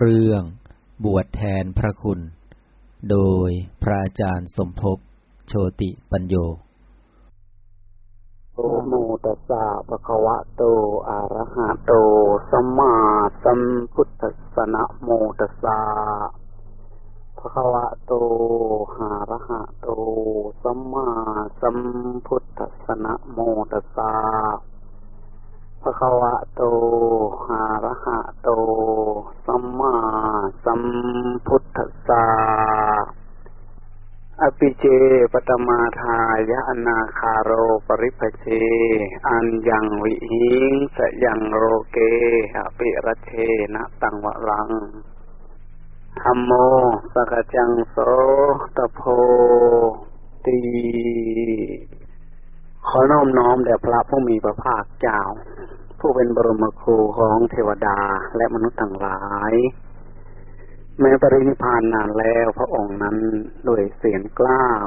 เรื่องบวชแทนพระคุณ โดยพระอาจารย์สมภพโชติปัญโยโอมตสสะภะคะวะโต อะระหะโต สัมมาสัมพุทธัสสะนะโมตสสะภะคะวะโตหาระหะโต สัมมาสัมพุทธัสสะนะโมตสสะ ภะคะวะโตหาระหะโต สัมมาสัมพุทธัสสะอภิเจปตมาทายะอนาคาโรปริภเช อันยังวิหิงสยังโรเกอภิรัเชนะตังวะรังธรรมโมสกจังโสตโพตี ขอน้อมน้อมแด่พระผู้มีพระภาคเจ้า ผู้เป็นบรมครูของเทวดาและมนุษย์ทั้งหลาย แม้ปรินิพานนานแล้วพระองค์นั้นด้วยเสียงกล้าว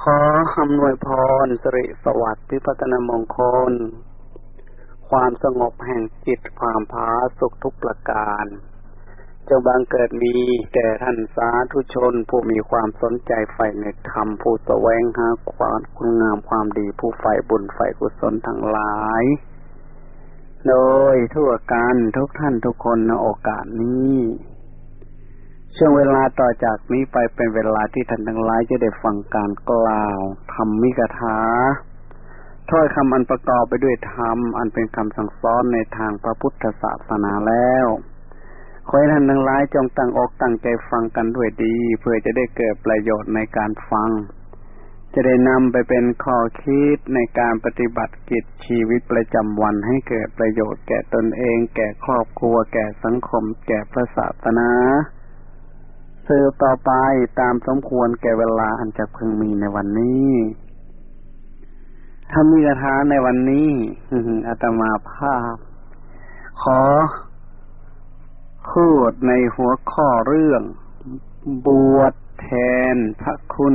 ขออำนวยพรสิริสวัสดิ์พิพัฒนมงคล ความสงบแห่งจิตความพาสุขทุกประการ จงบังเกิดมีแก่ท่านสาธุชน ผู้มีความสนใจใฝ่ในธรรมผู้แสวงหาความคุณงามความดีผู้ใฝ่บุญใฝ่กุศลทั้งหลาย โดยทั่วกันทุกท่านทุกคนในโอกาสนี้ช่วงเวลาต่อจากนี้ไปเป็นเวลาที่ท่านทั้งหลายจะได้ฟังการกล่าวธรรมมิกถาถ้อยคำอันประกอบไปด้วยธรรม อันเป็นคำสั่งสอนในทางพระพุทธศาสนาแล้ว ขอให้ท่านทั้งหลายจงตั้งอกตั้งใจฟังกันด้วยดี เพื่อจะได้เกิดประโยชน์ในการฟัง จะได้นำไปเป็นข้อคิดในการปฏิบัติกิจชีวิตประจำวันให้เกิดประโยชน์แก่ตนเอง แก่ครอบครัว แก่สังคม แก่พระศาสนาสืบต่อไปตามสมควรแก่เวลาอันจะพึงมีในวันนี้ถ้ามีกระทาในวันนี้อาตมาภาพ ขอ พูดในหัวข้อเรื่อง บวชแทนพระคุณ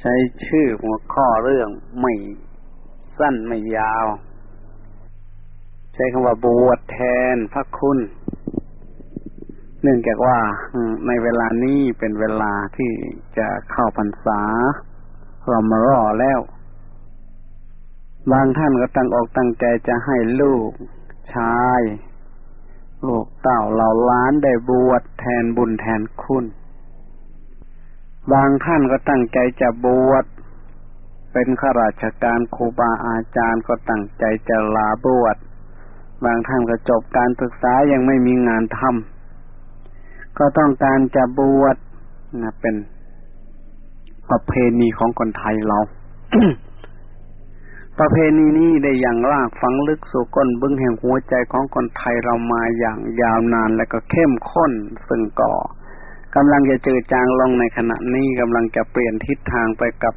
ใช้ชื่อหัวข้อเรื่องไม่สั้นไม่ยาว ใช้คำว่าบวชแทนพระคุณ เนื่องจากว่าในเวลานี้เป็นเวลาที่จะเข้าพรรษาเรามารอแล้ว บางท่านก็ตั้งอกตั้งใจจะให้ลูกชาย ลูกเต่าเหล่าล้านได้บวชแทนบุญแทนคุณ บางท่านก็ตั้งใจจะบวชเป็นข้าราชการครูบาอาจารย์ก็ตั้งใจจะลาบวชบางท่านก็จบการศึกษายังไม่มีงานทำก็ต้องการจะบวชนะเป็นประเพณีของคนไทยเรา ประเพณีนี้ได้อย่างลากฝังลึกสู่ก้นบึ้งแห่งหัวใจของคนไทยเรามาอย่างยาวนานและก็เข้มข้นซึ่งก่อกำลังจะเจอจางลงในขณะนี้กำลังจะเปลี่ยนทิศทางไปกับ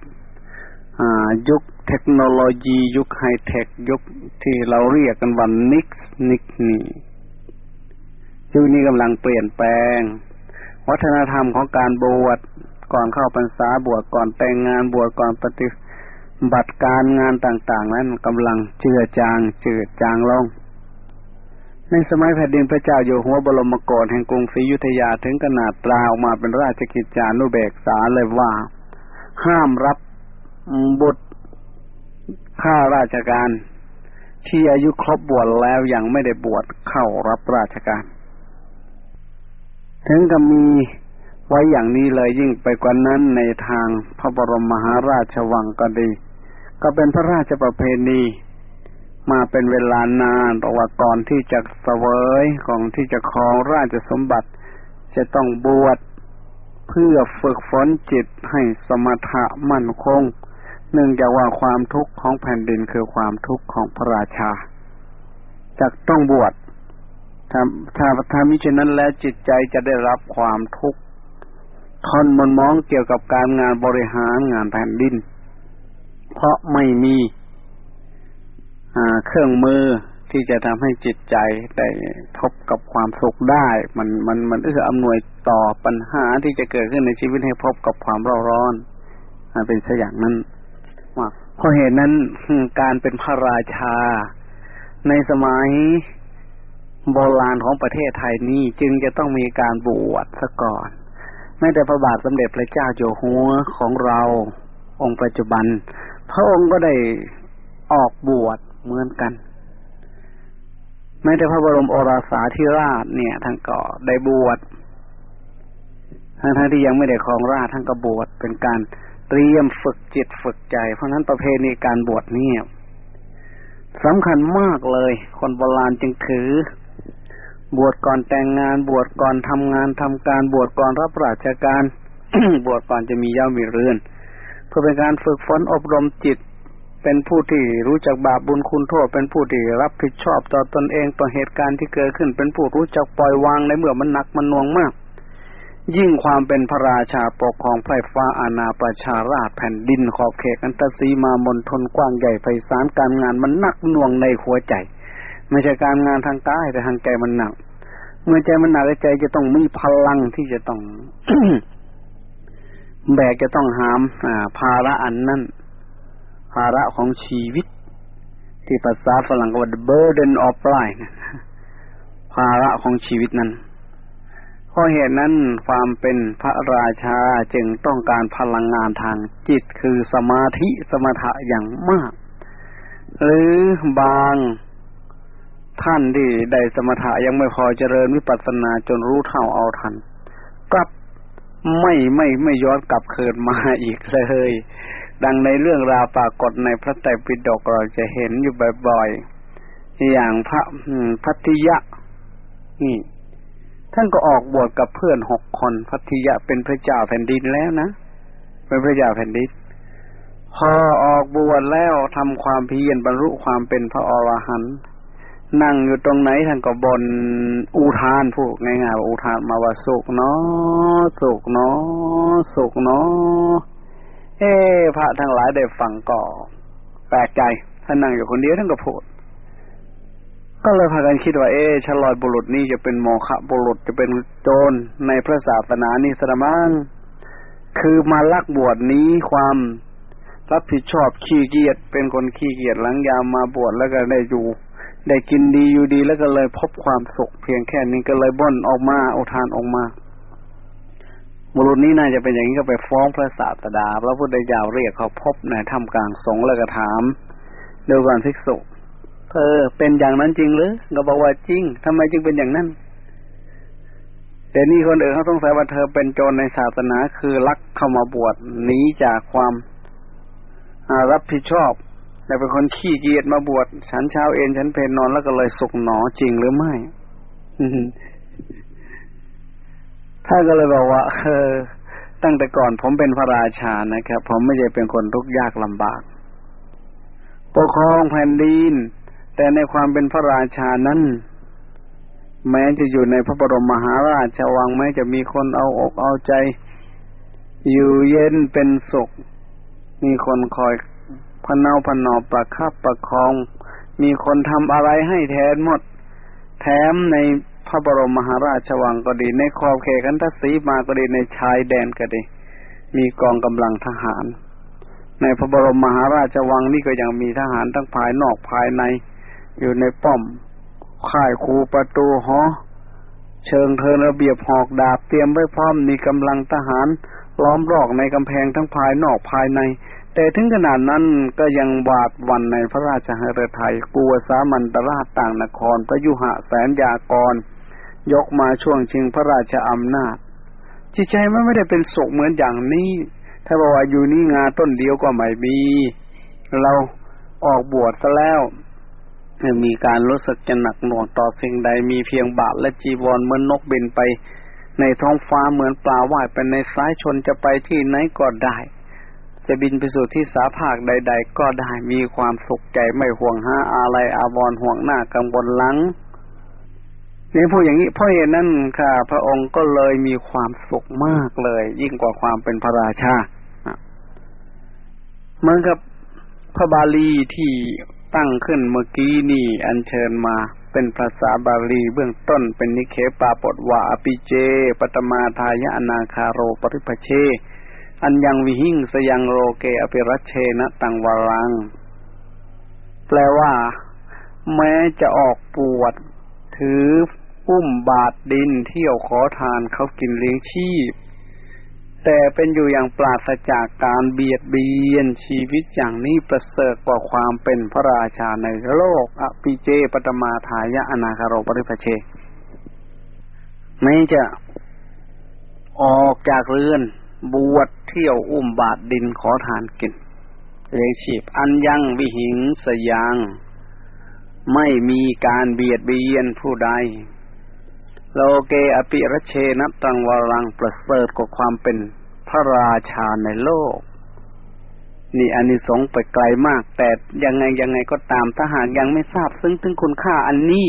ยุคเทคโนโลยียุคไฮเทคยุคที่เราเรียกกันว่านิกนิกนี่ยุคนี้กำลังเปลี่ยนแปลง วัฒนธรรมของการบวชก่อนเข้าพรรษาบวชก่อนแต่งงานบวชก่อนปฏิ บัติการงานต่างๆ นั้นกำลังเจือจางจืดจางลง ในสมัยแผ่นดินพระเจ้าอยู่หัวบรมกศแห่งกรุงศรีอยุธยาถึงขนาดตราออกมาเป็นราชกิจจานุเบกษาเลยว่า ห้ามรับบุตรข้าราชการ ที่อายุครบบวชแล้วยังไม่ได้บวชเข้ารับราชการ ถึงกับมีไว้อย่างนี้เลยยิ่งไปกว่านั้นในทางพระบรมมหาราชวังก็ดี ก็เป็นพระราชประเพณีมาเป็นเวลานานตว่าก่อนที่จะเสวยก่อนที่จะครองราชสมบัติ จะต้องบวชเพื่อฝึกฝนจิตให้สมถะมั่นคง เนื่องจากว่าความทุกข์ของแผ่นดินคือความทุกข์ของพระราชาจะต้องบวชถ้าถ้าถ้ามิฉะนั้นแล้วจิตใจจะได้รับความทุกข์ทนมันมองเกี่ยวกับการงานบริหารงานแผ่นดิน เพราะไม่มีเครื่องมือที่จะทำให้จิตใจได้ทบกับความสุขได้ มันมันมันเอื้ออำนวยต่อปัญหาที่จะเกิดขึ้นในชีวิตให้พบกับความร้อนร้อนเป็นเช่นอย่างนั้นว่าเพราะเหตุนั้นการเป็นพระราชา ในสมัยโบราณของประเทศไทยนี้จึงจะต้องมีการบวชซะก่อนแม้แต่พระบาทสมเด็จพระเจ้าอยู่หัวของเราองค์ปัจจุบัน ระองค์ก็ได้ออกบวชเหมือนกันแม้แต่พระบรมโอรสาธิราชเนี่ยท่านก็ได้บวชทั้งท่านที่ยังไม่ได้ครองราชท่านก็บวชเป็นการเตรียมฝึกจิตฝึกใจ เพราะนั้นประเพณีการบวชนี่สำคัญมากเลย คนโบราณจึงถือ บวชก่อนแต่งงาน บวชก่อนทำงานทำการ บวชก่อนรับราชการ บวชก่อนจะมีเย้ามีเรือน เพื่อเป็นการฝึกฝนอบรมจิต เป็นผู้ที่รู้จักบาปบุญคุณโทษ เป็นผู้ที่รับผิดชอบต่อตอนเองต่อเหตุการณ์ที่เกิดขึ้น เป็นผู้รู้จักปล่อยวางในเมื่อมันหนักมันน่วงมาก ยิ่งความเป็นพระราชาปกครองไพร่ฟ้าอาณาประชาราชแผ่นดินขอบเขตอันตสีมามนทนกว้างใหญ่ไพศาลการงานมันหนักหน่วงในหัวใจ ไม่ใช่การงานทางกายแต่ทางใจมันหนัก เมื่อใจมันหนักใจจะต้องมีพลังที่จะต้อง แบกจะต้องหามภาระอันนั้นภาระของชีวิต ที่ภาษาฝรั่งก็ว่า the burden of life ภาระของชีวิตนั้นราะเหตุนั้นความเป็นพระราชาจึงต้องการพลังงานทางจิตคือสมาธิสมถะอย่างมาก หรือบางท่านที่ได้สมถะยังไม่พอเจริญวิปัสสนาจนรู้เท่าเอาทัน กลับ ไม่ไม่ไม่ย้อนกลับเกิดมาอีกเลย ดังในเรื่องราวปรากฏในพระไตรปิฎกเราจะเห็นอยู่บ่อยๆอย่างพระพัทธิยะ นี่ ท่านก็ออกบวชกับเพื่อนหกคนพัทยะเป็นพระเจ้าแผ่นดินแล้วนะเป็นพระเจ้าแผ่นดินพอออกบวชแล้วทำความเพียรบรรลุความเป็นพระอรหันต์ นั่งอยู่ตรงไหนท่านก็บนอุทานพูดง่ายๆว่าอุทานมาว่าสุกเนาะสุกเนาะสุกเนาะเอ๊พระทั้งหลายได้ฟังก็แปลกใจท่านนั่งอยู่คนเดียวท่านก็พูดก็เลยพากันคิดว่าเอ๊ชลอยบุรุษนี่จะเป็นโมฆะบุรุษจะเป็นโจรในพระศาสนานี่สมังคือมาลักบวชนี้ความรับผิดชอบขี้เกียจเป็นคนขี้เกียจหลังยามมาบวชแล้วก็ได้อยู่ ได้กินดีอยู่ดีแล้วก็เลยพบความสุขเพียงแค่นี้ก็เลยบ่นออกมาอุทานออกมาบุรุษนี้น่าจะเป็นอย่างนี้ก็ไปฟ้องพระศาสดา พระพุทธเจ้าเรียกเขาพบในถ้ำกลางสงแล้วก็ถามเดียวกันภิกษุเออเป็นอย่างนั้นจริงหรือก็บอกว่าจริงทำไมจึงเป็นอย่างนั้นแต่นี่คนอื่นเขาต้องใส่ว่าเธอเป็นโจรในศาสนาคือลักเข้ามาบวชหนีจากความรับผิดชอบ แต่เป็นคนขี้เกียจมาบวชฉันเช้าเอ็นฉันเพนนอนแล้วก็เลยสุกหนอจริงหรือไม่ถ้าก็เลยบอกว่าเออตั้งแต่ก่อนผมเป็นพระราชานะครับ ผมไม่ใช่เป็นคนทุกข์ยากลำบาก ปกครองแผ่นดินแต่ในความเป็นพระราชานั้น แม้จะอยู่ในพระบรมมหาราชวังแม้จะมีคนเอาอกเอาใจ อยู่เย็นเป็นสุข มีคนคอย พนเอาพนอประคับประคอง มีคนทำอะไรให้แทนหมด แถมในพระบรมมหาราชวังก็ดี ในขอบเขตคันทศีมาก็ดีในชายแดนก็ดี มีกองกำลังทหาร ในพระบรมมหาราชวังนี่ก็ยังมีทหารทั้งภายนอกภายใน อยู่ในป้อมค่ายคูประตูหอเชิงเทินระเบียบหอกดาบเตรียมไว้พร้อมมีกำลังทหารล้อมรอกในกำแพงทั้งภายนอกภายใน แต่ถึงขนาดนั้นก็ยังหวาดวันในพระราชหฤทัยกลัวสามันตราชต่างนครพระยุหะแสนยากร ยกมาช่วงชิงพระราชอำนาจ จิตใจมันไม่ได้เป็นสุขเหมือนอย่างนี้ ถ้าบอกว่าอยู่นี่งาต้นเดียวก็ไม่มี เราออกบวชซะแล้วมีการรู้สึกจะหนักหน่วงต่อสิ่งใดมีเพียงบาทและจีวรเหมือนนกบินไป ในท้องฟ้าเหมือนปลาว่ายไปในสายชนจะไปที่ไหนก็ได้ จะบินไปสู่ที่สาภาคใด ๆ ก็ได้มีความสุขใจไม่ห่วงหาอะไรอาวรห่วงหน้ากังวลหลังนี่พูดอย่างนี้เพราะเหตุนั้นค่ะ พระองค์ก็เลยมีความสุขมากเลย ยิ่งกว่าความเป็นพระราชาเหมือนกับพระบาลีที่ตั้งขึ้นเมื่อกี้นี่ อัญเชิญมาเป็นภาษาบาลีเบื้องต้นเป็นนิเคปาปดวาอปิเจ ปตมาทายะอนาคาโรปริพเช อันยังวิหิงสยังโรเกอภิรัชเชนะตังวรัง แปลว่า แม้จะออกปวด ถืออุ้มบาทดินเที่ยวขอทานเขากินเลี้ยงชีพ แต่เป็นอยู่อย่างปราศจากการเบียดเบียนชีวิตอย่างนี้ประเสริฐกว่าความเป็นพระราชาในโลกอภิเจปตมาทายะอนาคาโรปริพเชไม่จะออกจากเรือน บวชเที่ยวอุ้มบาทดินขอทานกินเลี้ยงชีพอันยังวิหิงสยังไม่มีการเบียดเบียนผู้ใด โลเกอปิรเชนัตังวรังประเสริฐกว่าความเป็นพระราชาในโลก นี่อันนี้สงไปไกลมาก แต่ยังไงยังไงก็ตามถ้าหากยังไม่ทราบซึ่งถึงคุณค่าอันนี้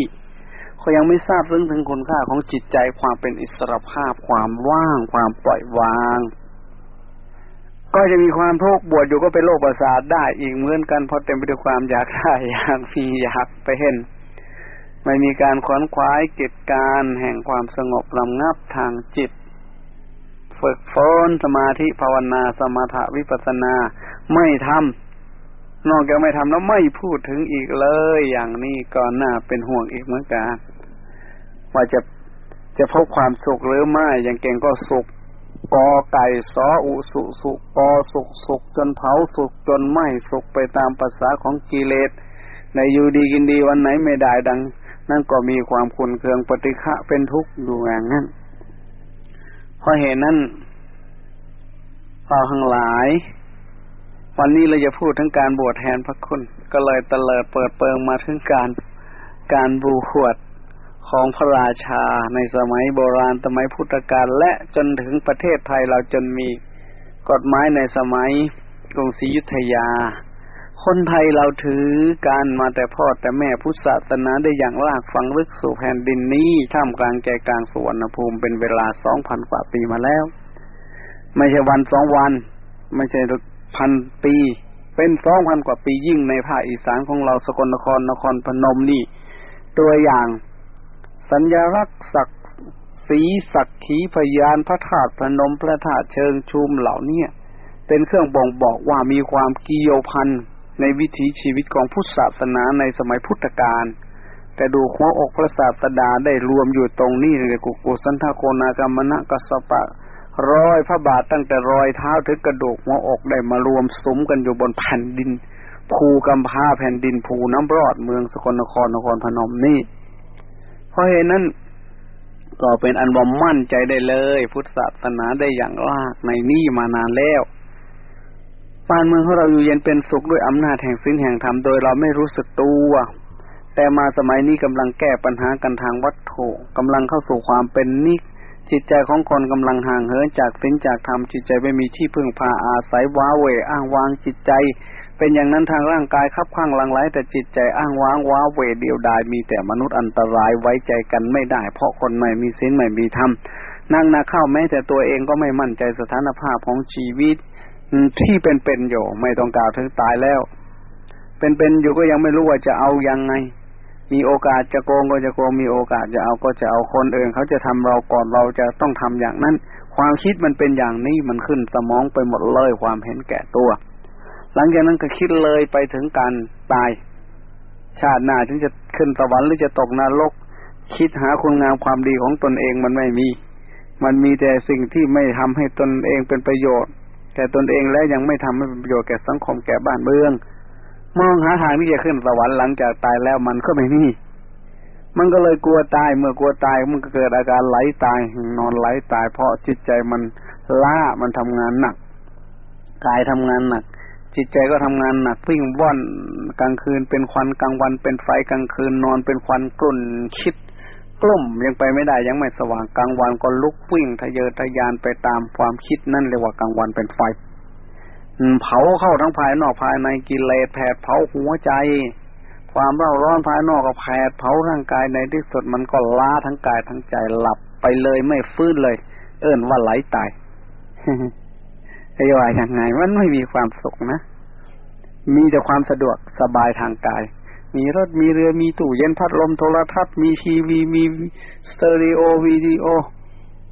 เขายังไม่ทราบซึ่งถึงคุณค่าของจิตใจความเป็นอิสรภาพความว่าง ความปล่อยวาง ก็จะมีความทุกข์บวชอยู่ก็เป็นโรคประสาทได้อีกเหมือนกันเพราะเต็มไปด้วยความอยากได้อยากมีอยากไปเห็นไม่มีการขวนขวายกิจการแห่งความสงบลำงับทางจิต ฝึกฝนสมาธิภาวนาสมถะวิปัสนาไม่ทำนอกจากไม่ทำแล้วไม่พูดถึงอีกเลย อย่างนี้ก็น่าเป็นห่วงอีกเหมือนกันว่าจะจะพบความสุขหรือไม่อย่างเก่งก็สุข กอไก่สออุสุสุกอสุกสุกจนเผาสุกจนไหมสุกไปตามภาษาของกิเลส ในอยู่ดีกินดีวันไหนไม่ได้ดัง นั่นก็มีความคุนเคืองปฏิฆะเป็นทุกข์อยู่อย่างนั้นเพราะเหตุนั้นเราทั้งหลาย วันนี้เราจะพูดถึงการบวชแทนพระคุณ ก็เลยตะเลิดเปิดเปิงมาถึงการการบูหวด ของพระราชาในสมัยโบราณสมัยพุทธกาลและจนถึงประเทศไทยเราจนมีกฎหมายในสมัยกรุงศรีอยุธยา คนไทยเราถือการมาแต่พ่อแต่แม่พุทธศาสนาได้อย่างลากฝังลึกสู่แผ่นดินนี้ท่ามกลางใจกลางสุวรรณภูมิเป็นเวลาสองพันกว่าปีมาแล้ว ไม่ใช่วันสองวัน ไม่ใช่พันปี เป็นสองพันกว่าปียิ่งในภาคอีสานของเราสกลนครนครพนมนี่ ตัวอย่าง สัญลักษณ์ศักดิ์สีศักขีพยานพระธาตุพนมพระธาตุเชิงชุมเหล่านี้เป็นเครื่องบ่งบอกว่ามีความเกี่ยวพันในวิถีชีวิตของพุทธศาสนาในสมัยพุทธกาลแต่ดูหัวอกพระศาสดาได้รวมอยู่ตรงนี้เลยกุกุสันทโกนากรรมณะกสปะรอยพระบาทตั้งแต่รอยเท้าถึงกระดูกหัวอกได้มารวมสมกันอยู่บนแผ่นดิน ภูกำพาแผ่นดินภูน้ำรอดเมืองสกลนครนครพนมนี่ เพราะเหตุนั้น ก็เป็นอันบ่มั่นใจได้เลย พุทธศาสนาได้อย่างลากในนี่มานานแล้วบ้านเมืองของเราอยู่เย็นเป็นสุขด้วยอำนาจแห่งสิ้นแห่งธรรมโดยเราไม่รู้สึกตัว แต่มาสมัยนี้กำลังแก้ปัญหากันทางวัตถุกำลังเข้าสู่ความเป็นนิกจิตใจของคนกำลังห่างเหินจากสิ้นจากธรรมจิตใจไม่มีที่พึ่งพาอาศัยว้าเวอ้างวางจิตใจ เป็นอย่างนั้นทางร่างกายคับข้างลังไหลแต่จิตใจอ้างว้างว้าเวเดียวดายมีแต่มนุษย์อันตรายไว้ใจกันไม่ได้ เพราะคนไม่มีศีลไม่มีธรรมนั่งนาเข้าแม้แต่ตัวเองก็ไม่มั่นใจสถานภาพของชีวิตที่เป็นเป็นอยู่ไม่ต้องกล่าวถึงตายแล้ว เป็นเป็นอยู่ก็ยังไม่รู้ว่าจะเอายังไง มีโอกาสจะโกงก็จะโกงมีโอกาสจะเอาก็จะเอาคนอื่นเขาจะทำเราก่อนเราจะต้องทำอย่างนั้น ความคิดมันเป็นอย่างนี้มันขึ้นสมองไปหมดเลยความเห็นแก่ตัว หลังจากนั้นก็คิดเลยไปถึงการตาย ชาติหน้าถึงจะขึ้นสวรรค์หรือจะตกนรก คิดหาคุณงามความดีของตนเองมันไม่มี มันมีแต่สิ่งที่ไม่ทำให้ตนเองเป็นประโยชน์ แต่ตนเองแล้วยังไม่ทำให้เป็นประโยชน์แก่สังคมแก่บ้านเมือง มองหาทางที่จะขึ้นสวรรค์หลังจากตายแล้วมันก็ไม่มีมันก็เลยกลัวตายเมื่อกลัวตายมันก็เกิดอาการไหลตายนอนไหลตาย เพราะจิตใจมันล้ามันทำงานหนักกายทำงานหนัก จิตใจก็ทำงานหนักวิ่งว่อนกลางคืนเป็นควันกลางวันเป็นไฟกลางคืนนอนเป็นควันกลุ่นคิดกลุ่มยังไปไม่ได้ยังไม่สว่างกลางวันก็ลุกวิ่งทะเยอทะยานไปตามความคิดนั่นเรียกว่ากลางวันเป็นไฟเผาเข้าทั้งภายนอกภายในกิเลสแผดเผาหัวใจ ความเร่าร้อนภายนอกก็แผดเผาร่างกายในที่สุดมันก็ล้าทั้งกายทั้งใจหลับไปเลยไม่ฟื้นเลย เอิ้นว่าไหลตาย จะว่าอย่างไงมันไม่มีความสุขนะ มีแต่ความสะดวกสบายทางกาย มีรถมีเรือมีตู้เย็นพัดลมโทรทัศน์มีทีวีมีสเตอริโอวิดีโอ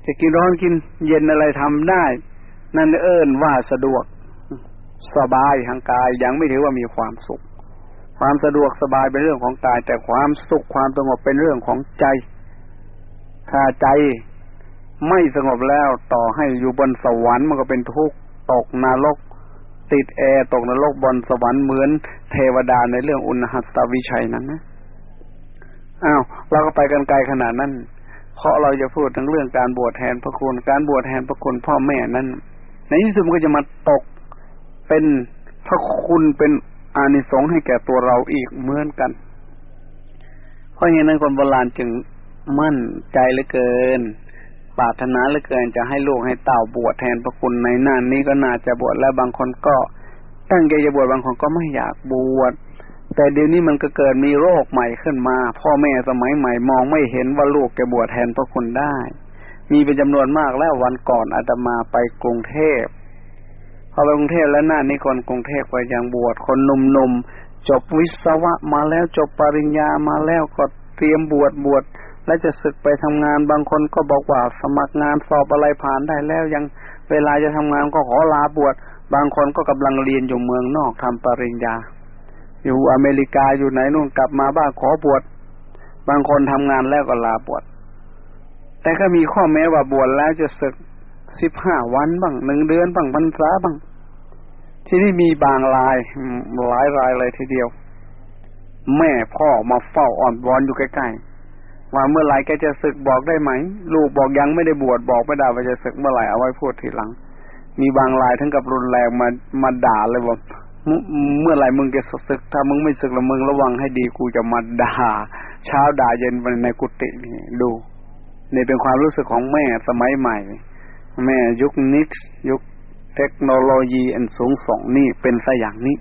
จะกินร้อนกินเย็นอะไรทำได้ นั่นเอิ้นว่าสะดวกสบายทางกายยังไม่ถือว่ามีความสุข ความสะดวกสบายเป็นเรื่องของกาย แต่ความสุขความสงบเป็นเรื่องของใจถ้าใจไม่สงบแล้วต่อให้อยู่บนสวรรค์มันก็เป็นทุกข์ ตกนรก ติดแอร์ตกนรกบนสวรรค์เหมือนเทวดาในเรื่องอุณหัตวิชัยนั้นนะอ้าวเราก็ไปกันไกลขนาดนั้นเพราะเราจะพูดถึงเรื่องการบวชแทนพระคุณ การบวชแทนพระคุณพ่อแม่นั้น ในที่สุดมันก็จะมาตกเป็นพระคุณเป็นอานิสงส์ให้แก่ตัวเราอีกเหมือนกัน เพราะฉะนั้นคนโบราณจึงมั่นใจเหลือเกิน ปรารถนาเหลือเกินจะให้ลูกให้เต่าบวชแทนพระคุณในนั่นนี้ก็น่าจะบวชแล้วบางคนก็ ตั้งใจจะบวชบางคนก็ไม่อยากบวชแต่เดี๋ยวนี้มันก็เกิดมีโรคใหม่ขึ้นมา พ่อแม่สมัยใหม่มองไม่เห็นว่าลูกจะบวชแทนพระคุณได้ มีเป็นจำนวนมากแล้ววันก่อนอาตมาไปกรุงเทพพอไปกรุงเทพแล้วน้านี่คนกรุงเทพไปยังบวชคนหนุ่มๆจบวิศวะมาแล้วจบปริญญามาแล้วก็เตรียมบวชบวช และจะศึกไปทำงานบางคนก็บอกว่าสมัครงานสอบอะไรผ่านได้แล้ว ยังเวลาจะทำงานก็ขอลาบวชบางคนก็กำลังเรียนอยู่เมืองนอกทำปริญญา อยู่อเมริกาอยู่ไหนนู่นกลับมาบ้านขอบวชบางคนทำงานแล้วก็ลาบวชแต่ก็มีข้อแม้ว่าบวชแล้วจะศึกสิบห้าวันบ้างหนึ่งเดือนบ้างพรรษาบ้าง ที่นี่มีบางรายหลายรายเลยทีเดียว แม่พ่อมาเฝ้าอ่อนวอนอยู่ใกล้ๆ ว่าเมื่อไหร่แกจะศึกบอกได้ไหม ลูกบอกยังไม่ได้บวชบอกไม่ได้ว่าจะศึกเมื่อไหร่เอาไว้พูดทีหลัง มีบางรายทั้งกับรุนแรงมามาด่าเลยว่าเมื่อไหร่มึงจะศึก ถ้ามึงไม่ศึกแล้วมึงระวังให้ดีกูจะมาด่า เช้าด่าเย็นไปในกุฏินี่ดูนี่เป็นความรู้สึกของแม่สมัยใหม่ แม่ยุคนิกยุคเทคโนโลยีอันสูงส่งนี่เป็นซะอย่างนี้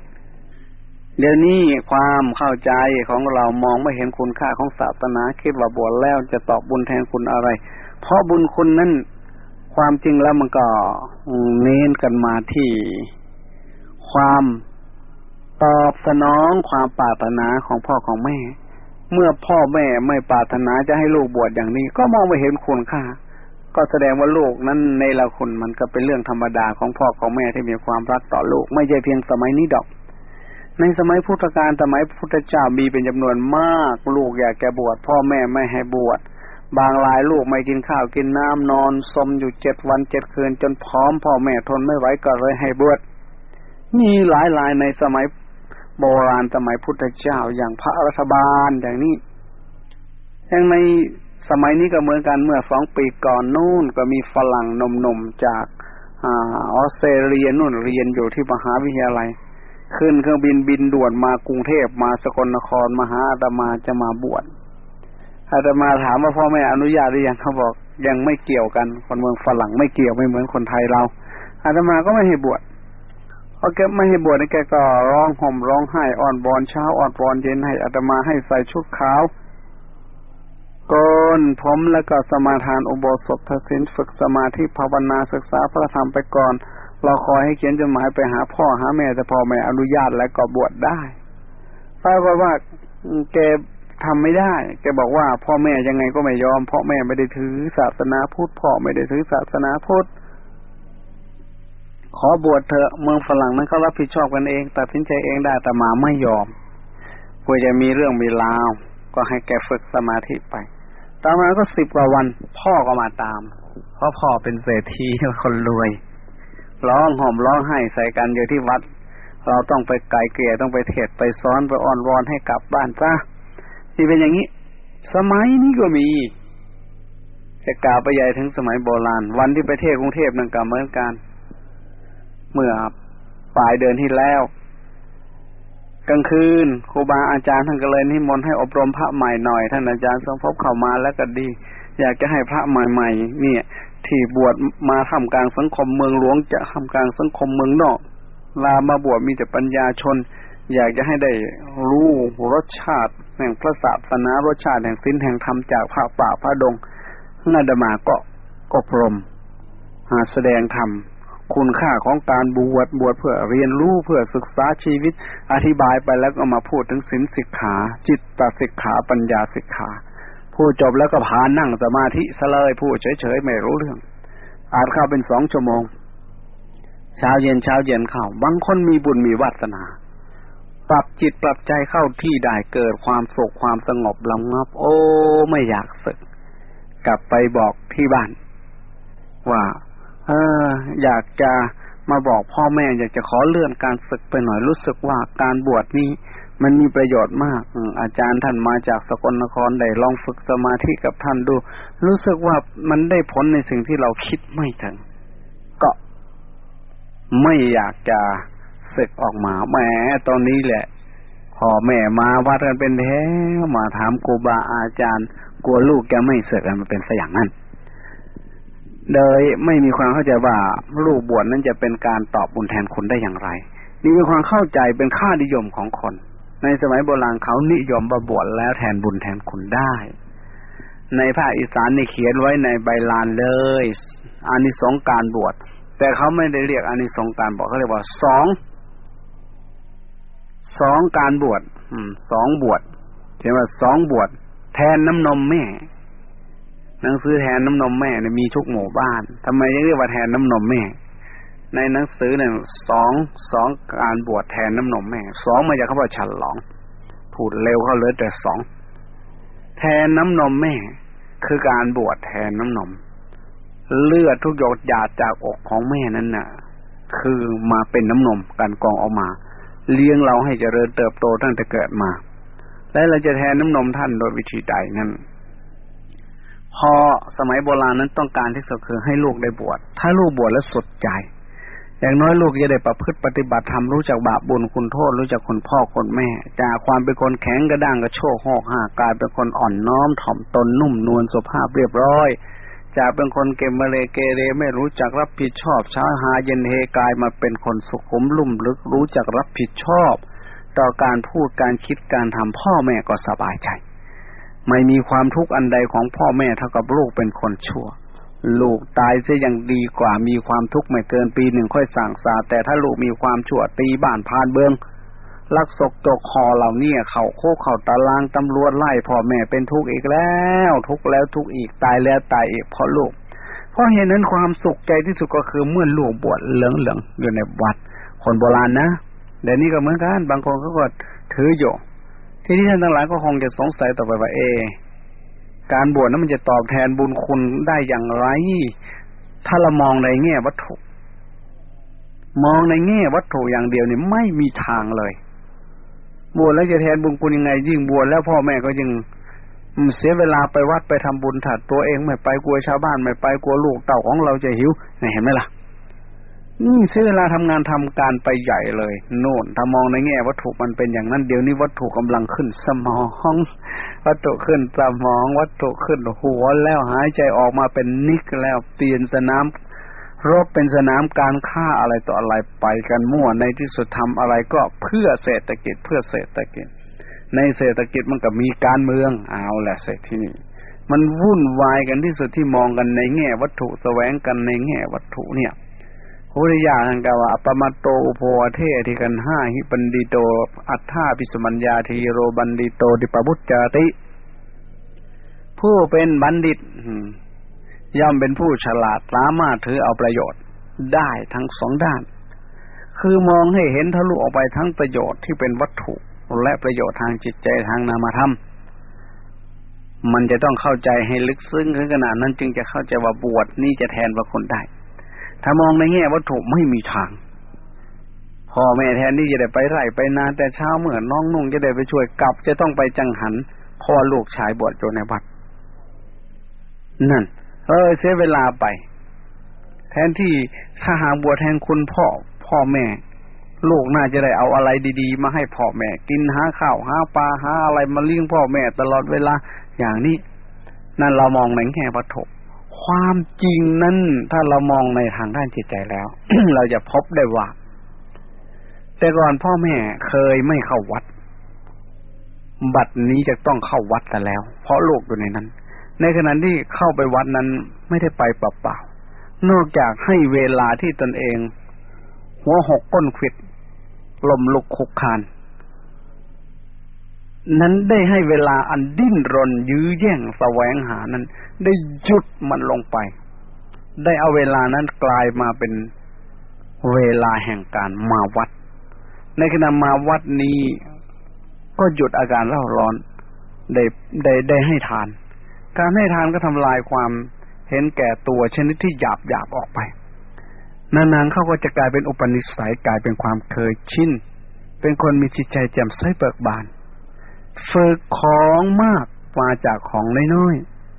เดี๋ยวนี้ความเข้าใจของเรามองไม่เห็นคุณค่าของศาสนาคิดว่าบวชแล้วจะตอบบุญแทนคุณอะไร เพราะบุญคุณนั้นความจริงแล้วมันก็เน้นกันมาที่ ความตอบสนองความปรารถนาของพ่อของแม่ เมื่อพ่อแม่ไม่ปรารถนาจะให้ลูกบวชอย่างนี้ ก็มองไม่เห็นคุณค่า ก็แสดงว่าลูกนั้นในละคุณมันก็เป็นเรื่องธรรมดาของพ่อของแม่ที่มีความรักต่อลูก ไม่ใช่เพียงสมัยนี้ดอก ในสมัยพุทธกาลสมัยพุทธเจ้ามีเป็นจำนวนมาก ลูกอยากแกบวช พ่อแม่ไม่ให้บวช บางรายลูกไม่กินข้าวกินน้ำนอนสมอยู่เจ็ดวันเจ็ดคืนจนพร้อม พ่อแม่ทนไม่ไหวก็เลยให้บวชมีหลายรายในสมัยโบราณสมัยพุทธเจ้าอย่างพระรัฐบาลอย่างนี้อย่างในสมัยนี้ก็เหมือนกันเมื่อสองปีก่อนนู่นก็มีฝรั่งนมๆจากออสเตรเลียนู่นเรียนอยู่ที่มหาวิทยาลัย ขึ้นเครื่องบินบินด่วนมากรุงเทพมาสกลนครมาหาอาตมาจะมาบวชอาตมาถามว่าพ่อแม่อนุญาตหรือยังเขาบอกยังไม่เกี่ยวกัน คนเมืองฝรั่งไม่เกี่ยวไม่เหมือนคนไทยเราอาตมาก็ไม่ให้บวชพอแกไม่ให้บวชแกก็ร้องห่มร้องไห้อ่อนบอนเช้าอ่อนบอนเย็นให้อาตมาให้ใส่ชุดขาวกนผมแล้วก็สมาทานอุโบสถศิลฝึกสมาธิภาวนาศึกษาพระธรรมไปก่อน เราคอยให้เขียนจดหมายไปหาพ่อหาแม่แต่พ่อไม่อนุญาตแล้วก็บวชได้ปรากฏว่าแกทำไม่ได้แกบอกว่าพ่อแม่ยังไงก็ไม่ยอมเพราะแม่ไม่ได้ถือศาสนาพุทธพ่อไม่ได้ถือศาสนาพุทธขอบวชเถอะเมืองฝรั่งนั้นเขารับผิดชอบกันเองตัดสินใจเองได้แต่มาไม่ยอมกลัวจะมีเรื่องมีราว ก็ให้แกฝึกสมาธิไปต่อมาก็สิบกว่าวัน พ่อก็มาตาม เพราะพ่อเป็นเศรษฐีคนรวย ร้องห่มร้องไห้ใส่กันอยู่ที่วัด เราต้องไปไกลเกลี่ยต้องไปเทศไปซ้อนไปอ้อนวอนให้กลับบ้านจ้าที่เป็นอย่างนี้ สมัยนี้ก็มีจะกล่าวไปใหญ่ถึงสมัยโบราณ วันที่ไปเทศกรุงเทพนั่นก็เหมือนกัน เมื่อปลายเดือนที่แล้ว กลางคืนครูบาอาจารย์ท่านก็เลยนิมนต์ให้อบรมพระใหม่หน่อย ท่านอาจารย์สมภพเข้ามาแล้วก็ดี อยากจะให้พระใหม่ๆเนี่ย ที่บวชมาทำกลางสังคมเมืองหลวงจะทำกลางสังคมเมืองนอก ลามาบวชมีแต่ปัญญาชน อยากจะให้ได้รู้รสชาติ แห่งพระศาสนารสชาติแห่งสิ้นแห่งธรรมจากพระป่าพระดงนาดมาก็กบรมหาแสดงธรรมคุณค่าของการบวชบวชเพื่อเรียนรู้เพื่อศึกษาชีวิต อธิบายไปแล้วก็มาพูดถึงสินสิกขา จิตตสิกขาปัญญาสิกขา พูดจบแล้วก็พานั่งสมาธิสเลยพูดเฉยๆไม่รู้เรื่อง อาจเข้าเป็นสองชั่วโมง เช้าเย็นเช้าเย็นเข้าบางคนมีบุญมีวาสนา ปรับจิตปรับใจเข้าที่ได้เกิดความสุขความสงบลำงับ โอ้ไม่อยากศึก กลับไปบอกที่บ้าน ว่า เออ อยากจะมาบอกพ่อแม่อยากจะขอเลื่อนการศึกไปหน่อยรู้สึกว่าการบวชนี้ มันมีประโยชน์มาก อาจารย์ท่านมาจากสกลนครได้ลองฝึกสมาธิกับท่านดู รู้สึกว่ามันได้ผลในสิ่งที่เราคิดไม่ถึง ก็ไม่อยากจะศึกออกมาแหมตอนนี้แหละพ่อแม่มาวัดกันเป็นแท้มาถามครูบาอาจารย์ กลัวลูกแกไม่ศึกมันเป็นสอย่างนั้นโดยไม่มีความเข้าใจว่าลูกบวชนั้นจะเป็นการตอบบุญแทนคุณได้อย่างไร นี่มีความเข้าใจเป็นค่านิยมของคน ในสมัยโบราณเขานิยมบวชแล้วแทนบุญแทนคุณได้ ในภาคอีสานนี่เขียนไว้ในใบลานเลยอานิสงการบวชแต่เขาไม่ได้เรียกอานิสงการบวชเขาเรียกว่าสองสองการบวชสองบวชเขียนว่าสองบวชแทนน้ำนมแม่หนังสือแทนน้ำนมแม่เนี่ยมีทุกหมู่บ้านทำไมยังเรียกว่าแทนน้ำนมแม่ ในหนังสือเนี่ยสองสองการบวชแทนน้ำนมแม่สองมาจากคำว่าฉลองพูดเร็วเขาเลยแต่สองแทนน้ำนมแม่ คือการบวชแทนน้ำนม เลือดทุกหยดหยาดจากอกของแม่นั้นน่ะ คือมาเป็นน้ำนมการกองออกมา เลี้ยงเราให้เจริญเติบโตตั้งแต่เกิดมา และเราจะแทนน้ำนมท่านโดยวิธีใดนั้นพอสมัยโบราณนั้นต้องการที่สุดคือให้ลูกได้บวชถ้าลูกบวชแล้วสดใจ อย่างน้อยลูกจะได้ประพฤติปฏิบัติธรรมรู้จักบาปบุญคุณโทษรู้จักคนพ่อคนแม่ จากความเป็นคนแข็งกระด้างกระโชกหอกหากลายเป็นคนอ่อนน้อมถ่อมตนนุ่มนวลสุภาพเรียบร้อย จากเป็นคนเกมเมเลเกเรไม่รู้จักรับผิดชอบช้าหาเย็นเฮกลายมาเป็นคนสุขุมลุ่มลึกรู้จักรับผิดชอบ ต่อการพูดการคิดการทำพ่อแม่ก็สบายใจ ไม่มีความทุกข์อันใดของพ่อแม่เท่ากับลูกเป็นคนชั่ว ลูกตายเสียยังดีกว่ามีความทุกข์ไม่เกินปีหนึ่งค่อยสั่งสาแต่ถ้าลูกมีความชั่วตีบ้านพานเบืองลักศกตกคอเหล่านี้เข่าโคกเข่าตารางตำรวจไล่พ่อแม่เป็นทุกข์อีกแล้ว ทุกข์แล้วทุกข์อีกตายแล้วตายอีกเพราะลูก เพราะเหตุนั้นความสุขใจที่สุดก็คือเมื่อลูกบวชเหลืองเหลืองอยู่ในวัด คนโบราณนะเดี๋ยวนี้ก็เหมือนกันบางคนเขาก็ถืออยู่ ที่นี้ท่านทั้งหลายก็คงจะสงสัยต่อไปว่าเอ การบวชนั้นมันจะตอบแทนบุญคุณได้อย่างไร ถ้าเรามองในแง่วัตถุ มองในแง่วัตถุอย่างเดียวเนี่ยไม่มีทางเลย บวชแล้วจะแทนบุญคุณยังไง ยิ่งบวชแล้วพ่อแม่ก็ยิ่งเสียเวลาไปวัดไปทำบุญถัดตัวเองไม่ไปกลัวชาวบ้านไม่ไปกลัวลูกเต่าของเราจะหิวเห็นไหมล่ะ นี่เสียเวลาทำงานทำการไปใหญ่เลย โน่นถ้ามองในแง่วัตถุมันเป็นอย่างนั้นเดี๋ยวนี้วัตถุกำลังขึ้นสมอง วัตถุขึ้นสมอง วัตถุขึ้นหัวแล้วหายใจออกมาเป็นนิกแล้วเปลี่ยนสนามรบเป็นสนามการฆ่าอะไรต่ออะไรไปกันมั่วในที่สุดทำอะไรก็เพื่อเศรษฐกิจเพื่อเศรษฐกิจ ในเศรษฐกิจมันก็มีการเมืองเอาแหละเสร็จที่นี่มันวุ่นวายกันที่สุดที่มองกันในแง่วัตถุแสวงกันในแง่วัตถุเนี่ย พุทธิยาทังกว่าปมาโตอุโพเทธิกันห้าหิปันดิโต อัฏฐาปิสมัญญาทีโรบันดิโตดิปบุตจติ ผู้เป็นบัณฑิต ย่อมเป็นผู้ฉลาดสามารถถือเอาประโยชน์ได้ทั้งสองด้าน คือมองให้เห็นทะลุออกไปทั้งประโยชน์ที่เป็นวัตถุ และประโยชน์ทางจิตใจทางนามธรรมมันจะต้องเข้าใจให้ลึกซึ้งถึงขนาดนั้นจึงจะเข้าใจว่าบวชนี่จะแทนว่าคนได้ ถ้ามองในแง่วัตถุไม่มีทางพ่อแม่แทนที่จะได้ไปไร่ไปนาแต่เช้าเมื่อน้องนุ่งจะได้ไปช่วยกลับ จะต้องไปจังหันพ่อลูกชายบวชโจในวัดนั่น เออเสียเวลาไป แทนที่ถ้าหาบวชแทนคุณพ่อพ่อแม่ ลูกน่าจะได้เอาอะไรดีๆ มาให้พ่อแม่ กินหาข้าวหาปลาหาอะไรมาเลี้ยงพ่อแม่ตลอดเวลาอย่างนี้ นั่นเรามองในแง่วัตถุ ความจริงนั้นถ้าเรามองในทางด้านจิตใจแล้ว เราจะพบได้ว่า แต่ก่อนพ่อแม่เคยไม่เข้าวัด บัดนี้จะต้องเข้าวัดแต่แล้ว เพราะลูกอยู่ในนั้น ในขณะที่เข้าไปวัดนั้นไม่ได้ไปเปล่าๆนอกจากให้เวลาที่ตนเอง หัวหกก้นขิดลมลุกคุกคาน นั้นได้ให้เวลาอันดิ้นรน ยื้อแย่งแสวงหานั้น ได้หยุดมันลงไป ได้เอาเวลานั้นกลายมาเป็นเวลาแห่งการมาวัด ในขณะมาวัดนี้ก็หยุดอาการเล่าร้อนได้ได้ได้ให้ทาน การให้ทานก็ทำลายความเห็นแก่ตัวชนิดที่หยาบหยาบออกไป นานๆเขาก็จะกลายเป็นอุปนิสัยกลายเป็นความเคยชินเป็นคนมีจิตใจแจ่มใสเบิกบาน ฝึกของมากมาจากของน้อย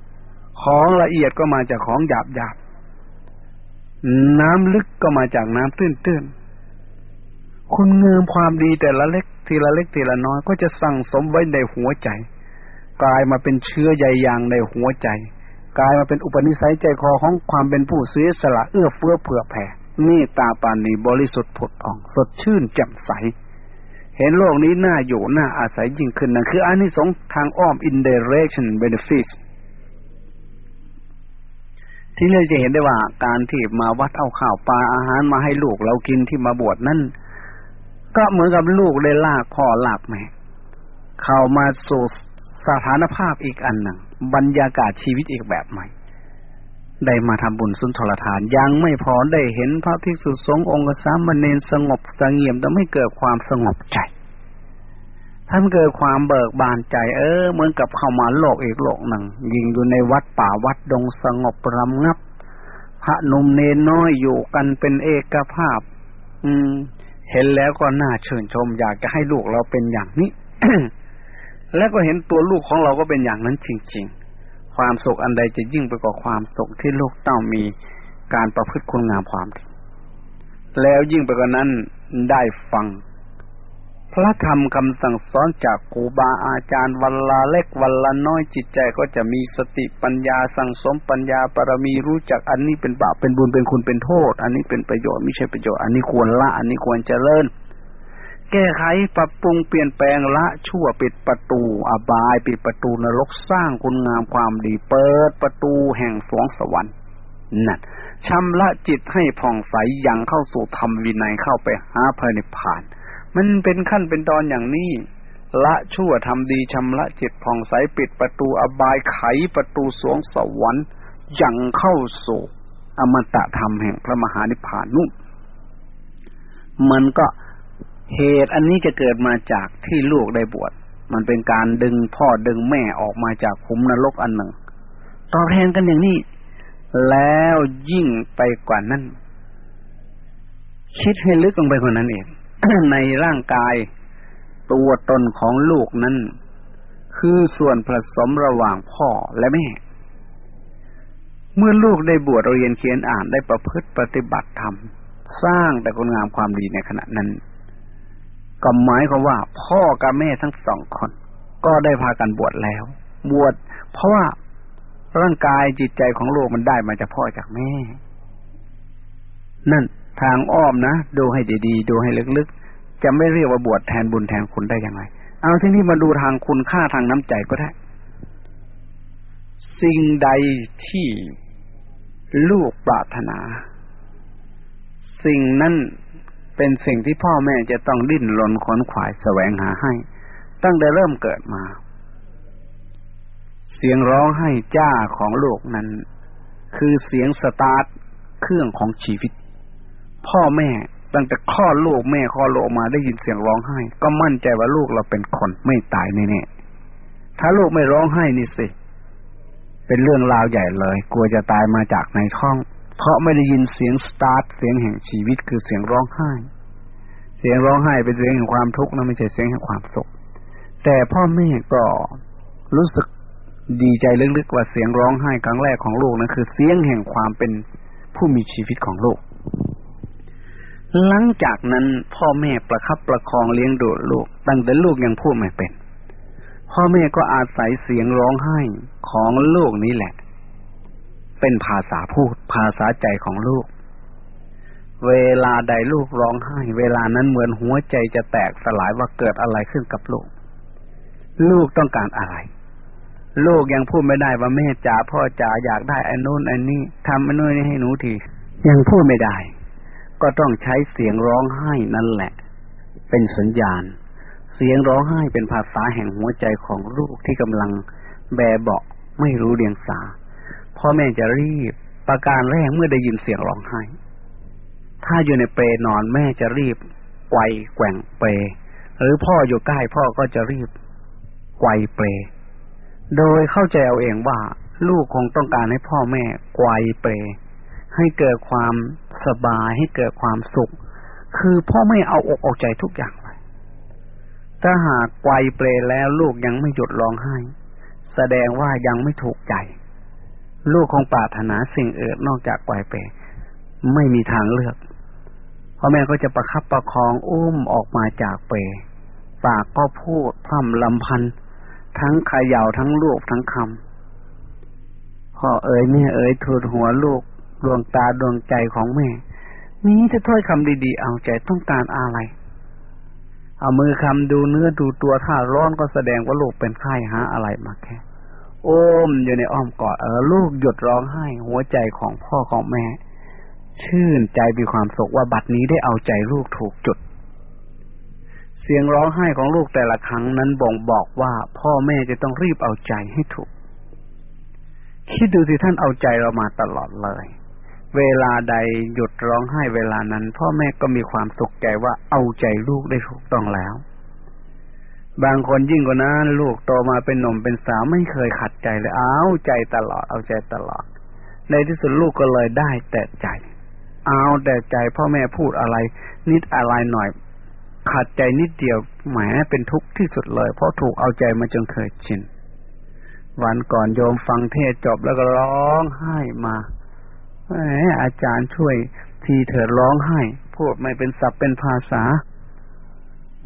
ๆของละเอียดก็มาจากของหยาบหยาบน้ำลึกก็มาจากน้ำตื้นๆคุณเงิมความดีแต่ละเล็ก ทีละเล็กทีละน้อยก็จะสั่งสมไว้ในหัวใจ กลายมาเป็นเชื้อใยยางในหัวใจ กลายมาเป็นอุปนิสัยใจคอของความเป็นผู้เสียสละเอื้อเฟื้อเผื่อแผ่เมตตาปานีบริสุทธิ์ผุดอ่อง สดชื่นแจ่มใส เห็นโลกนี้น่าอยู่น่าอาศัยยิ่งขึ้นนั่นคืออานิสงส์ทางอ้อม indirection benefit ที่เราจะเห็นได้ว่าการที่มาวัดเอาข้าวปลาอาหารมาให้ลูกเรากินที่มาบวชนั่นก็เหมือนกับลูกได้ลากพ่อลากแม่เข้ามาสู่สถานภาพอีกอันหนึ่งบรรยากาศชีวิตอีกแบบใหม่ ได้มาทำบุญสุนทรทานยังไม่พอได้เห็นพระภิกษุสงฆ์องค์สามเณรสงบสงเงียมแต่ไม่เกิดความสงบใจท่านเกิดความเบิกบานใจ เออ เหมือนกับเข้ามาโลกอีกโลกหนึ่ง ยิงอยู่ในวัดป่าวัดดงสงบรำงับ พระนุ่มเนนน้อยอยู่กันเป็นเอกภาพ อืม เห็นแล้วก็น่าเชื่นชม อยากจะให้ลูกเราเป็นอย่างนี้ แล้วก็เห็นตัวลูกของเราก็เป็นอย่างนั้นจริงๆ ความสุขอันใดจะยิ่งไปกว่าความสุขที่ลูกต้องมีการประพฤติคุณงามความดีแล้วยิ่งไปกว่านั้นได้ฟัง พระธรรมคำสั่งสอนจากครูบาอาจารย์วันละเล็กวันละน้อยจิตใจก็จะมีสติปัญญาสั่งสมปัญญาปรมีรู้จักอันนี้เป็นบาปเป็นบุญเป็นคุณเป็นโทษ อันนี้เป็นประโยชน์ไม่ใช่ประโยชน์อันนี้ควรละ อันนี้ควรเจริญ แก้ไขปรับปรุงเปลี่ยนแปลงละชั่วปิดประตูอบายปิดประตูนรกสร้างคุณงามความดีเปิดประตูแห่งสวงสวรรค์นั่นชำระจิตให้ผ่องใสยังเข้าสู่ธรรมวินัยเข้าไปหาพระนิพพาน มันเป็นขั้นเป็นตอนอย่างนี้ ละชั่วทำดีชำระจิตผ่องใสปิดประตูอบายไขประตูสวงสวรรค์ยังเข้าสู่อมตะธรรมแห่งพระมหานิพพานนู่นมันก็ เหตุอันนี้จะเกิดมาจากที่ลูกได้บวช มันเป็นการดึงพ่อดึงแม่ออกมาจากขุมนรกอันหนึ่ง ตอบแทนกันอย่างนี้ แล้วยิ่งไปกว่านั้น คิดให้ลึกลงไปกว่านั้นเอง ในร่างกายตัวตนของลูกนั้น คือส่วนผสมระหว่างพ่อและแม่ เมื่อลูกได้บวชเรียนเขียนอ่านได้ประพฤติปฏิบัติธรรม สร้างแต่คุณงามความดีในขณะนั้น ก็หมายความว่าพ่อกับแม่ทั้งสองคน ก็ได้พากันบวชแล้ว บวชเพราะว่าร่างกายจิตใจของลูกมันได้มาจากพ่อจากแม่ นั่นทางอ้อมนะ ดูให้ดีๆ ดูให้ลึกๆ จะไม่เรียกว่าบวชแทนบุญแทนคุณได้ยังไงเอาที่นี่มาดูทางคุณค่าทางน้ำใจก็ได้ สิ่งใดที่ลูกปรารถนา สิ่งนั้น เป็นสิ่งที่พ่อแม่จะต้องดิ้นรนขนขวายแสวงหาให้ ตั้งแต่เริ่มเกิดมา เสียงร้องให้จ้าของโลกนั้น คือเสียงสตาร์ทเครื่องของชีวิต พ่อแม่ตั้งแต่คลอดลูกแม่คลอดลูกมาได้ยินเสียงร้องไห้ ก็มั่นใจว่าลูกเราเป็นคนไม่ตายแน่ๆถ้าลูกไม่ร้องไห้นี่สิ เป็นเรื่องราวใหญ่เลย กลัวจะตายมาจากในท้อง เพราะไม่ได้ยินเสียงสตาร์ทเสียงแห่งชีวิตคือเสียงร้องไห้ เสียงร้องไห้เป็นเสียงแห่งความทุกข์นะไม่ใช่เสียงแห่งความสุข แต่พ่อแม่ก็รู้สึกดีใจลึกๆว่าเสียงร้องไห้ครั้งแรกของลูกนั้นคือเสียงแห่งความเป็นผู้มีชีวิตของลูก หลังจากนั้นพ่อแม่ประคับประคองเลี้ยงดูลูก ตั้งแต่ลูกยังพูดไม่เป็น พ่อแม่ก็อาศัยเสียงร้องไห้ของลูกนี้แหละ เป็นภาษาพูด ภาษาใจของลูก เวลาใดลูกร้องไห้ เวลานั้นเหมือนหัวใจจะแตกสลายว่าเกิดอะไรขึ้นกับลูก ลูกต้องการอะไร ลูกยังพูดไม่ได้ว่าแม่จ๋าพ่อจ๋าอยากได้อันนู้นอันนี้ทำอันนู้นนี้ให้หนูที ยังพูดไม่ได้ ก็ต้องใช้เสียงร้องไห้นั่นแหละ เป็นสัญญาณ เสียงร้องไห้เป็นภาษาแห่งหัวใจของลูกที่กำลังแบเบาะไม่รู้เรียงสา พ่อแม่จะรีบ ประการแรกเมื่อได้ยินเสียงร้องไห้ ถ้าอยู่ในเปรนอนแม่จะรีบไกวแกว่งเปรหรือพ่ออยู่ใกล้พ่อก็จะรีบไกวเปรโดยเข้าใจเอาเองว่า ลูกคงต้องการให้พ่อแม่ไกวเปรให้เกิดความสบายให้เกิดความสุข คือพ่อไม่เอาอกเอาใจทุกอย่างเลยถ้าหากไกวเปรแล้วลูกยังไม่หยุดร้องไห้ แสดงว่ายังไม่ถูกใจ ลูกคงปรารถนาสิ่งอื่นนอกจากไกวเปไม่มีทางเลือกพ่อแม่ก็จะประคับประคองอุ้มออกมาจากเปปากก็พูดพร่ำลำพันทั้งขย่าทั้งลูกทั้งคำพ่อเอ๋ยแม่เอ๋ยทูดหัวลูกดวงตาดวงใจของแม่นี้จะถ้อยคำดีๆ เอาใจต้องการอะไรเอามือคำดูเนื้อดูตัวถ้าร้อนก็แสดงว่าลูกเป็นไข้หาอะไรมาแค่ โอ้มอยู่ในอ้อมกอดเออลูกหยุดร้องไห้ หัวใจของพ่อของแม่ ชื่นใจมีความสุขว่าบัดนี้ได้เอาใจลูกถูกจุด เสียงร้องไห้ของลูกแต่ละครั้งนั้นบ่งบอกว่า พ่อแม่จะต้องรีบเอาใจให้ถูก คิดดูสิท่านเอาใจเรามาตลอดเลย เวลาใดหยุดร้องไห้เวลานั้น พ่อแม่ก็มีความสุขใจว่าเอาใจลูกได้ถูกต้องแล้ว บางคนยิ่งกว่านั้นลูกโตมาเป็นหนุ่มเป็นสาวไม่เคยขัดใจเลยเอาใจตลอดเอาใจตลอด ในที่สุดลูกก็เลยได้แต่ใจ เอาแต่ใจพ่อแม่พูดอะไร นิดอะไรหน่อย ขัดใจนิดเดียวแหมเป็นทุกข์ที่สุดเลย เพราะถูกเอาใจมาจนเคยชินวันก่อนโยมฟังเทศจบแล้วก็ร้องไห้มาแหมอาจารย์ช่วยทีเถิดร้องไห้พูดไม่เป็นศัพท์เป็นภาษา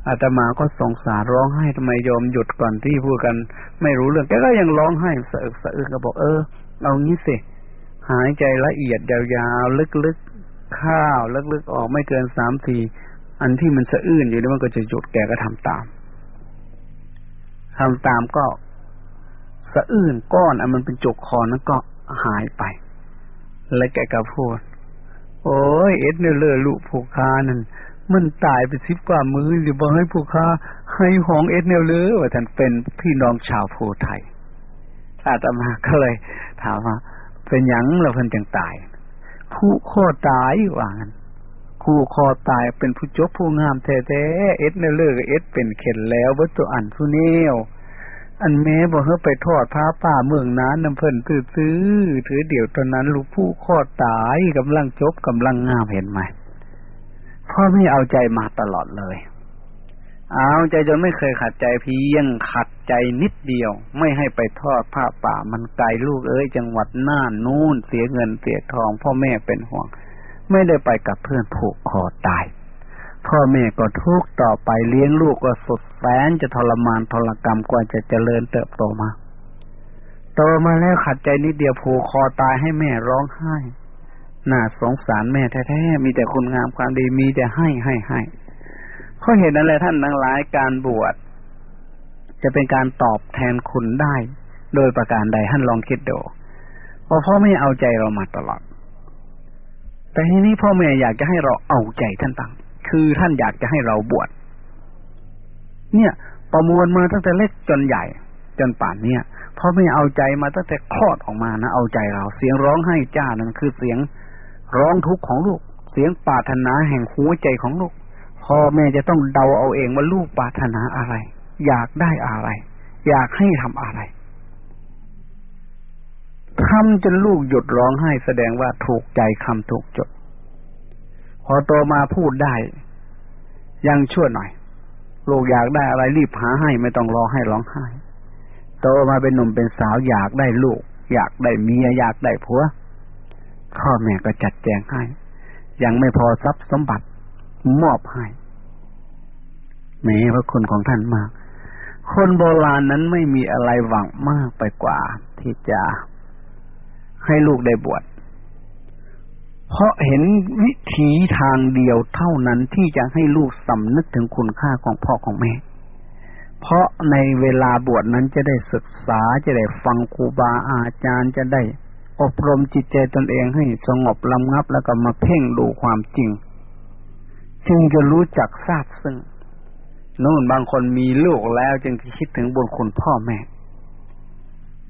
อาตมาก็สงสารร้องไห้ทำไมยอมหยุดก่อนที่พูดกัน ไม่รู้เรื่องแกก็ยังร้องไห้สะอึกสะอึกก็บอกเออเอางี้สิหายใจละเอียดยาวๆลึกๆข้าวลึกๆออกไม่เกินสามทีอันที่มันสะอื้นอยู่นี่มันก็จะหยุดแกก็ทำตามทำตามก็สะอื้นก้อนอันมันเป็นจุกคอนั้นก็หายไป แล้วแกก็พูดโอ้ยเอ็ดเนเลอลูกผู้ค้านั่น มันตายไปสิบกว่ามือหรือบอกให้ผู้ค้าให้ของเอ็ดเนลเลอว่าท่านเป็นพี่น้องชาวโพไทยอาตมาก็เลย ถามว่า เป็นยังเราเพิ่นจังตายผู้ข้อตายว่างั้นคู่คอตายเป็นผู้จบผู้งามแท้ๆเอ็ดเนลเลอร์เอ็ดเป็นเข็นแล้ววัตถุอันผู้เนวอันแม้บอกเฮาไปทอดผ้าป่าเมืองนั้นน้ำเพิ่นตื้อซื้อถือเดี๋ยวตอนนั้นลูกผู้ข้อตายกำลังจบกำลังงามเห็นไหม พ่อไม่เอาใจมาตลอดเลย เอาใจจนไม่เคยขัดใจเพียงขัดใจนิดเดียว ไม่ให้ไปทอดผ้าป่ามันไกลลูกเอ้ยจังหวัดน่านนู่นเสียเงินเสียทอง พ่อแม่เป็นห่วง ไม่ได้ไปกับเพื่อนผูกคอตายพ่อแม่ก็ทุกข์ต่อไปเลี้ยงลูกก็สุดแสนจะทรมานทรกรรมกว่าจะเจริญเติบโตมา โตมาแล้วขัดใจนิดเดียวผูกคอตายให้แม่ร้องไห้ น่าสงสารแม่แท้ๆมีแต่คุณงามความดีมีแต่ให้ให้ให้เพราะเหตุนั้นแหละท่านทั้งหลายการบวช จะเป็นการตอบแทนคุณได้ โดยประการใดท่านลองคิดดูเพราะพ่อไม่เอาใจเรามาตลอด แต่ทีนี้พ่อแม่อยากจะให้เราเอาใจท่านบ้งคือท่านอยากจะให้เราบวชเนี่ย ประมวลมาตั้งแต่เล็กจนใหญ่ จนป่านเนี่ยพ่อไม่เอาใจมาตั้งแต่คลอดออกมานะเอาใจเรา เสียงร้องให้จ้านั่นคือเสียง ร้องทุกข์ของลูก เสียงปรารถนาแห่งหัวใจของลูกพ่อแม่จะต้องเดาเอาเองว่าลูกปรารถนาอะไร อยากได้อะไร อยากให้ทำอะไรทำจนลูกหยุดร้องไห้แสดงว่าถูกใจคำถูกจด พอโตมาพูดได้ ยังชั่วหน่อย ลูกอยากได้อะไรรีบหาให้ไม่ต้องรอให้ร้องไห้ โตมาเป็นหนุ่มเป็นสาวอยากได้ลูก อยากได้เมียอยากได้ผัว พ่อแม่ก็จัดแจงให้ ยังไม่พอทรัพย์สมบัติมอบให้แม้พระคุณของท่านมาก คนโบราณนั้นไม่มีอะไรหวังมากไปกว่า ที่จะให้ลูกได้บวช เพราะเห็นวิถีทางเดียวเท่านั้นที่จะให้ลูกสำนึกถึงคุณค่าของพ่อของแม่ เพราะในเวลาบวชนั้นจะได้ศึกษาจะได้ฟังครูบาอาจารย์จะได้ อบรมจิตใจตนเองให้สงบลำงับแล้วก็มาเพ่งดูความจริง จึงจะรู้จักทราบซึ่งนู่นบางคนมีลูกแล้วจึงคิดถึงบุญคุณพ่อแม่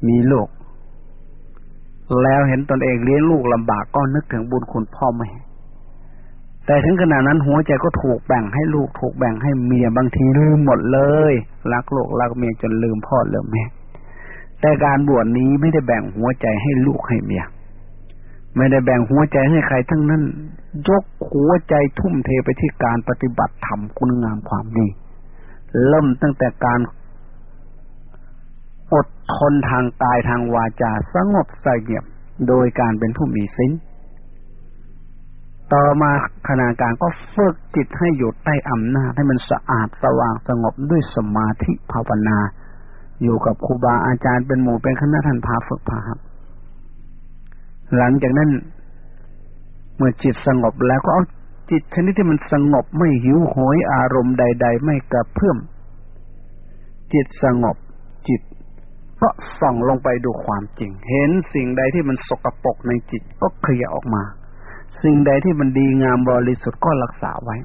มีลูก แล้วเห็นตนเองเลี้ยงลูกลำบากก็นึกถึงบุญคุณพ่อแม่ แต่ถึงขนาดนั้นหัวใจก็ถูกแบ่งให้ลูกถูกแบ่งให้เมียบางทีลืมหมดเลย รักลูกรักเมียจนลืมพ่อลืมแม่ แต่การบวชนี้ไม่ได้แบ่งหัวใจให้ลูกให้เมีย ไม่ได้แบ่งหัวใจให้ใครทั้งนั้น ยกหัวใจทุ่มเทไปที่การปฏิบัติธรรมคุณงามความดี เริ่มตั้งแต่การอดทนทางกายทางวาจาสงบสงบโดยการเป็นผู้มีศีลต่อมาขณะการก็ฝึกจิตให้อยู่ใต้อำนาจให้มันสะอาดสว่างสงบด้วยสมาธิภาวนา อยู่กับครูบาอาจารย์เป็นหมู่เป็นคณะท่านพาฝึกพาครับหลังจากนั้น เมื่อจิตสงบแล้วก็เอาจิตชนิดที่มันสงบไม่หิวโหยอารมณ์ใด ๆ ไม่กระเพื่อมจิตสงบจิตก็ส่องลงไปดูความจริง เห็นสิ่งใดที่มันสกปรกในจิตก็เคลียออกมา สิ่งใดที่มันดีงามบริสุทธิ์ก็รักษาไว้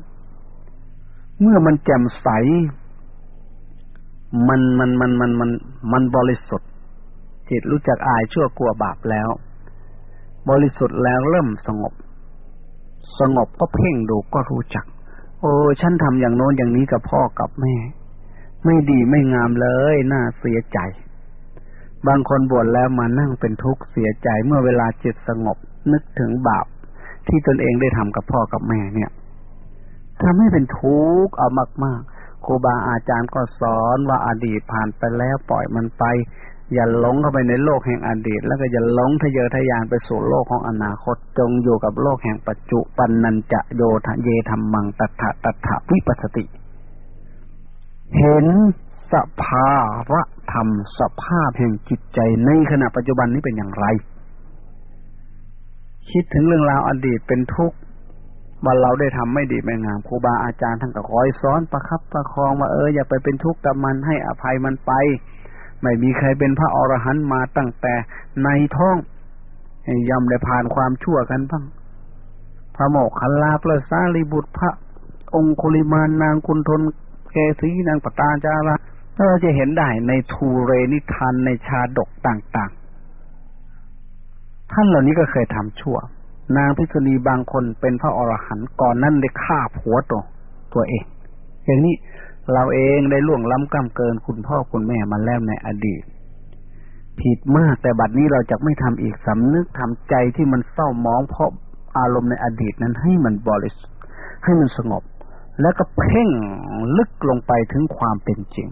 เมื่อมันแจ่มใส มันมันมันมันมันมันบริสุทธิ์ จิตรู้จักอายชั่วกลัวบาปแล้ว บริสุทธิ์แล้วเริ่มสงบ สงบก็เพ่งดูก็รู้จัก โอ้ฉันทำอย่างโน้นอย่างนี้กับพ่อกับแม่ ไม่ดีไม่งามเลยน่าเสียใจ บางคนบวชแล้วมานั่งเป็นทุกข์เสียใจเมื่อเวลาจิตสงบ นึกถึงบาป ที่ตนเองได้ทำกับพ่อกับแม่เนี่ยทำให้เป็นทุกข์เอามากๆ ครูบาอาจารย์ก็สอนว่าอาดีตผ่านไปแล้วปล่อยมันไป อย่าหลงเข้าไปในโลกแห่งอดีต แล้วก็อย่าหลงทะเยอทะยานไปสู่โลกของอนาคตจงอยู่กับโลกแห่งปัจจุบันนันจะโยทะเยธรรมังตัถะตัถะวิปัสสติ เห็นสภาวะธรรมสภาพแห่งจิตใจในขณะปัจจุบันนี้เป็นอย่างไร คิดถึงเรื่องราวอดีตเป็นทุกข์ ว่าเราได้ทำไม่ดีไม่งามครูบาอาจารย์ท่านก็คอยสอนประครับประคองว่าเอออย่าไปเป็นทุกข์กับมันให้อภัยมันไป ไม่มีใครเป็นพระอรหันต์มาตั้งแต่ในท้องย่ำได้ผ่านความชั่วกันบ้าง พระโมกขันลาประสารีบุตรพระ องคุลิมานนางคุณทนเกศีนางปตาจาราเราจะเห็นได้ในทูเรนิทานในชาดกต่าง ๆ ท่านเหล่านี้ก็เคยทำชั่ว นางพิษุณีบางคนเป็นพระอรหันต์ก่อนนั้นได้ฆ่าผัวตัวตัวเอง อย่างนี้เราเองได้ล่วงล้ำกำเกินคุณพ่อคุณแม่มาแล้วในอดีต ผิดมากแต่บัดนี้เราจะไม่ทำอีกสำนึกทำใจที่มันเศร้ามองเพราะอารมณ์ในอดีตนั้นให้มันบริสุทธิ์ให้มันสงบ แล้วก็เพ่งลึกลงไปถึงความเป็นจริง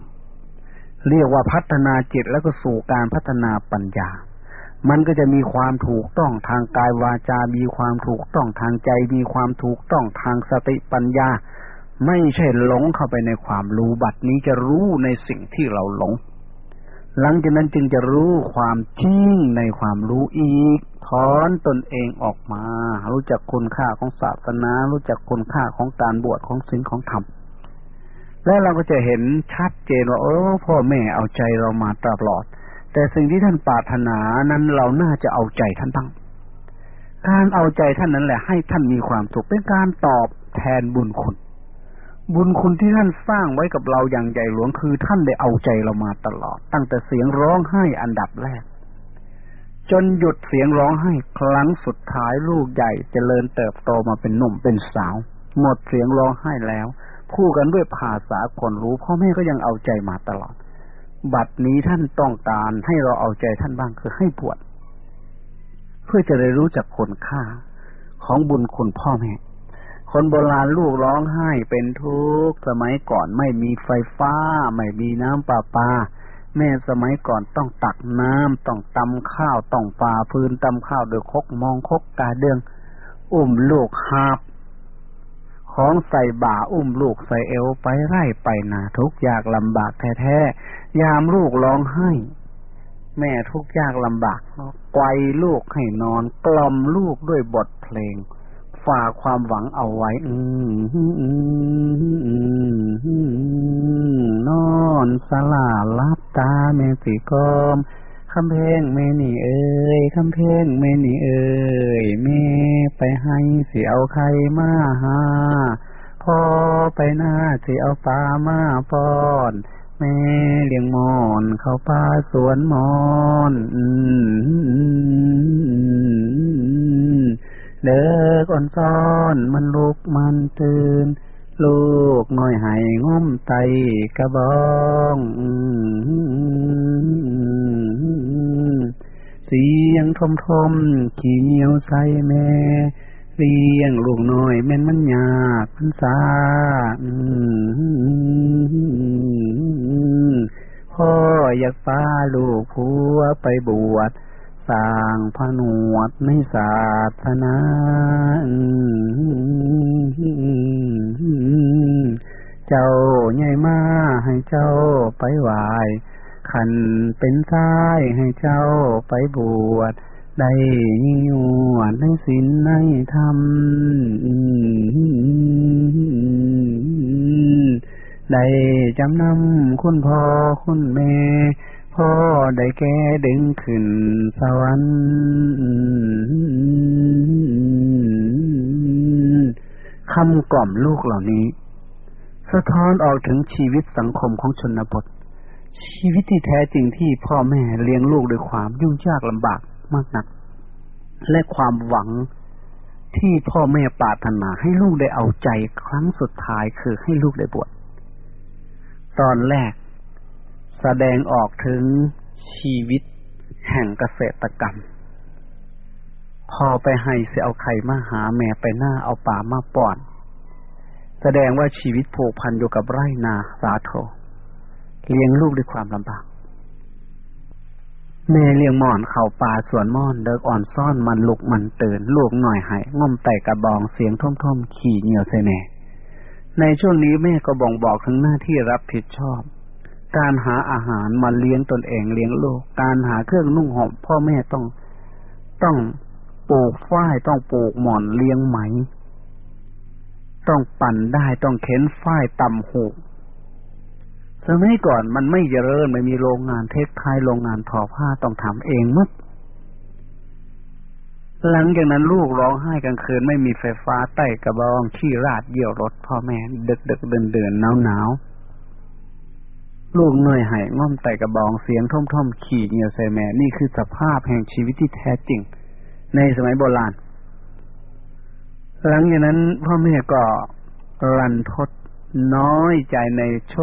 เรียกว่าพัฒนาจิตแล้วก็สู่การพัฒนาปัญญา มันก็จะมีความถูกต้องทางกายวาจา มีความถูกต้องทางใจ มีความถูกต้องทางสติปัญญา ไม่ใช่หลงเข้าไปในความรู้บัดนี้จะรู้ในสิ่งที่เราหลง หลังจากนั้นจึงจะรู้ความจริงในความรู้อีก ถอนตนเองออกมา รู้จักคุณค่าของศาสนา รู้จักคุณค่าของการบวชของศีลของธรรมแล้วเราก็จะเห็นชัดเจนว่าโอ้พ่อแม่เอาใจเรามาตลอด แต่สิ่งที่ท่านปรารถนานั้นเราน่าจะเอาใจท่านบ้าง การเอาใจท่านนั้นแหละ ให้ท่านมีความสุขเป็นการตอบแทนบุญคุณ บุญคุณที่ท่านสร้างไว้กับเราอย่างใหญ่หลวงคือท่านได้เอาใจเรามาตลอด ตั้งแต่เสียงร้องไห้อันดับแรก จนหยุดเสียงร้องไห้ครั้งสุดท้ายลูกใหญ่จเจริญเติบโตมาเป็นหนุ่มเป็นสาว หมดเสียงร้องไห้แล้ว คู่กันด้วยภาษาคนรู้พ่อแม่ก็ยังเอาใจมาตลอด บัดนี้ท่านต้องการให้เราเอาใจท่านบ้างคือให้บวชเพื่อจะได้รู้จักคุณค่าของบุญคุณพ่อแม่ คนโบราณลูกร้องไห้เป็นทุกข์สมัยก่อนไม่มีไฟฟ้า ไม่มีน้ำประปา แม่สมัยก่อนต้องตักน้ำต้องตำข้าวต้องปาพื้นตำข้าวโดยคกมองคกกาเดือง อุ้มลูกหาบ ของใส่บ่าอุ้มลูกใส่เอวไปไร่ไปนาทุกยากลำบากแท้ๆยามลูกร้องไห้ แม่ทุกยากลำบากไกวลูกให้นอน กล่อมลูกด้วยบทเพลงฝากความหวังเอาไว้อืนอนสลาลับตาแม่สีกอม คำเพลงแม่นี่เอ้ยคำเพลงแม่นี่เอ้ยแม่ไปให้สิเอาใครมาหาพ่อไปหน้าสิเอาปลามาป้อนแม่เลี้ยงมอนเข้าป่าสวนมอนเด็กอ่อนซ้อนมันลุกมันตื่น ลูกน้อยหายง้มไตกระบอง เสียงทมทมขี่เหนียวใส่แม่เลี้ยงลูกน้อยแม่นมันยากมันสาพ่ออยากป้าลูกผัวไปบวชสร้างผนวดในศาสนาเจ้าใหญ่มาให้เจ้าไปไหว ขันเป็นซ้ายให้เจ้าไปบวชได้ยิ่งยวดในศีลในธรรมได้จำนำคุณพ่อคุณแม่พ่อได้แก่ดึงขึ้นสวรรค์คำกล่อมลูกเหล่านี้ สะท้อนออกถึงชีวิตสังคมของชนบท ชีวิตที่แท้จริงที่พ่อแม่เลี้ยงลูกด้วยความยุ่งยากลำบากมากนัก และความหวังที่พ่อแม่ปรารถนาให้ลูกได้เอาใจครั้งสุดท้ายคือให้ลูกได้บวชตอนแรก แสดงออกถึงชีวิตแห่งเกษตรกรรม พอไปให้เสียเอาไข่มาหาแม่ไปหน้าเอาป่ามาป้อน แสดงว่าชีวิตผูกพันอยู่กับไร่นาสาโท เลี้ยงลูกด้วยความลำบาก แม่เลี้ยงหมอนเข่าป่าสวนม่อนเดิกอ่อนซ่อนมันลุกมันตื่นลูกหน่อยหายง่อมไต่กระบองเสียงท่อมๆ ขี่เหนียวใส่แม่ในช่วงนี้แม่ก็บ่งบอกถึงหน้าที่รับผิดชอบ การหาอาหารมาเลี้ยงตนเองเลี้ยงลูก การหาเครื่องนุ่งห่มพ่อแม่ต้องต้องปลูกฝ้ายต้องปลูกหมอนเลี้ยงไหม ต้องปั่นได้ต้องเข็นฝ้ายตำหู สมัยก่อนมันไม่เจริญไม่มีโรงงานเทคไทยโรงงานทอผ้าต้องทำเองมั้หลังจากนั้นลูกร้องไห้กลางคืนไม่มีไฟฟ้าใต้กระบองขี้ราดเยี่ยวรถพ่อแม่ดึกดึกเดินเดินหนาวหนาวลูกเหนื่อยหายง่อมไต่กระบองเสียงท่อมท่อมขี่เหนียวใส่แม่นี่คือสภาพแห่งชีวิตที่แท้จริง ในสมัยโบราณ หลังจากนั้นพ่อแม่ก็รันทด น้อยใจในโช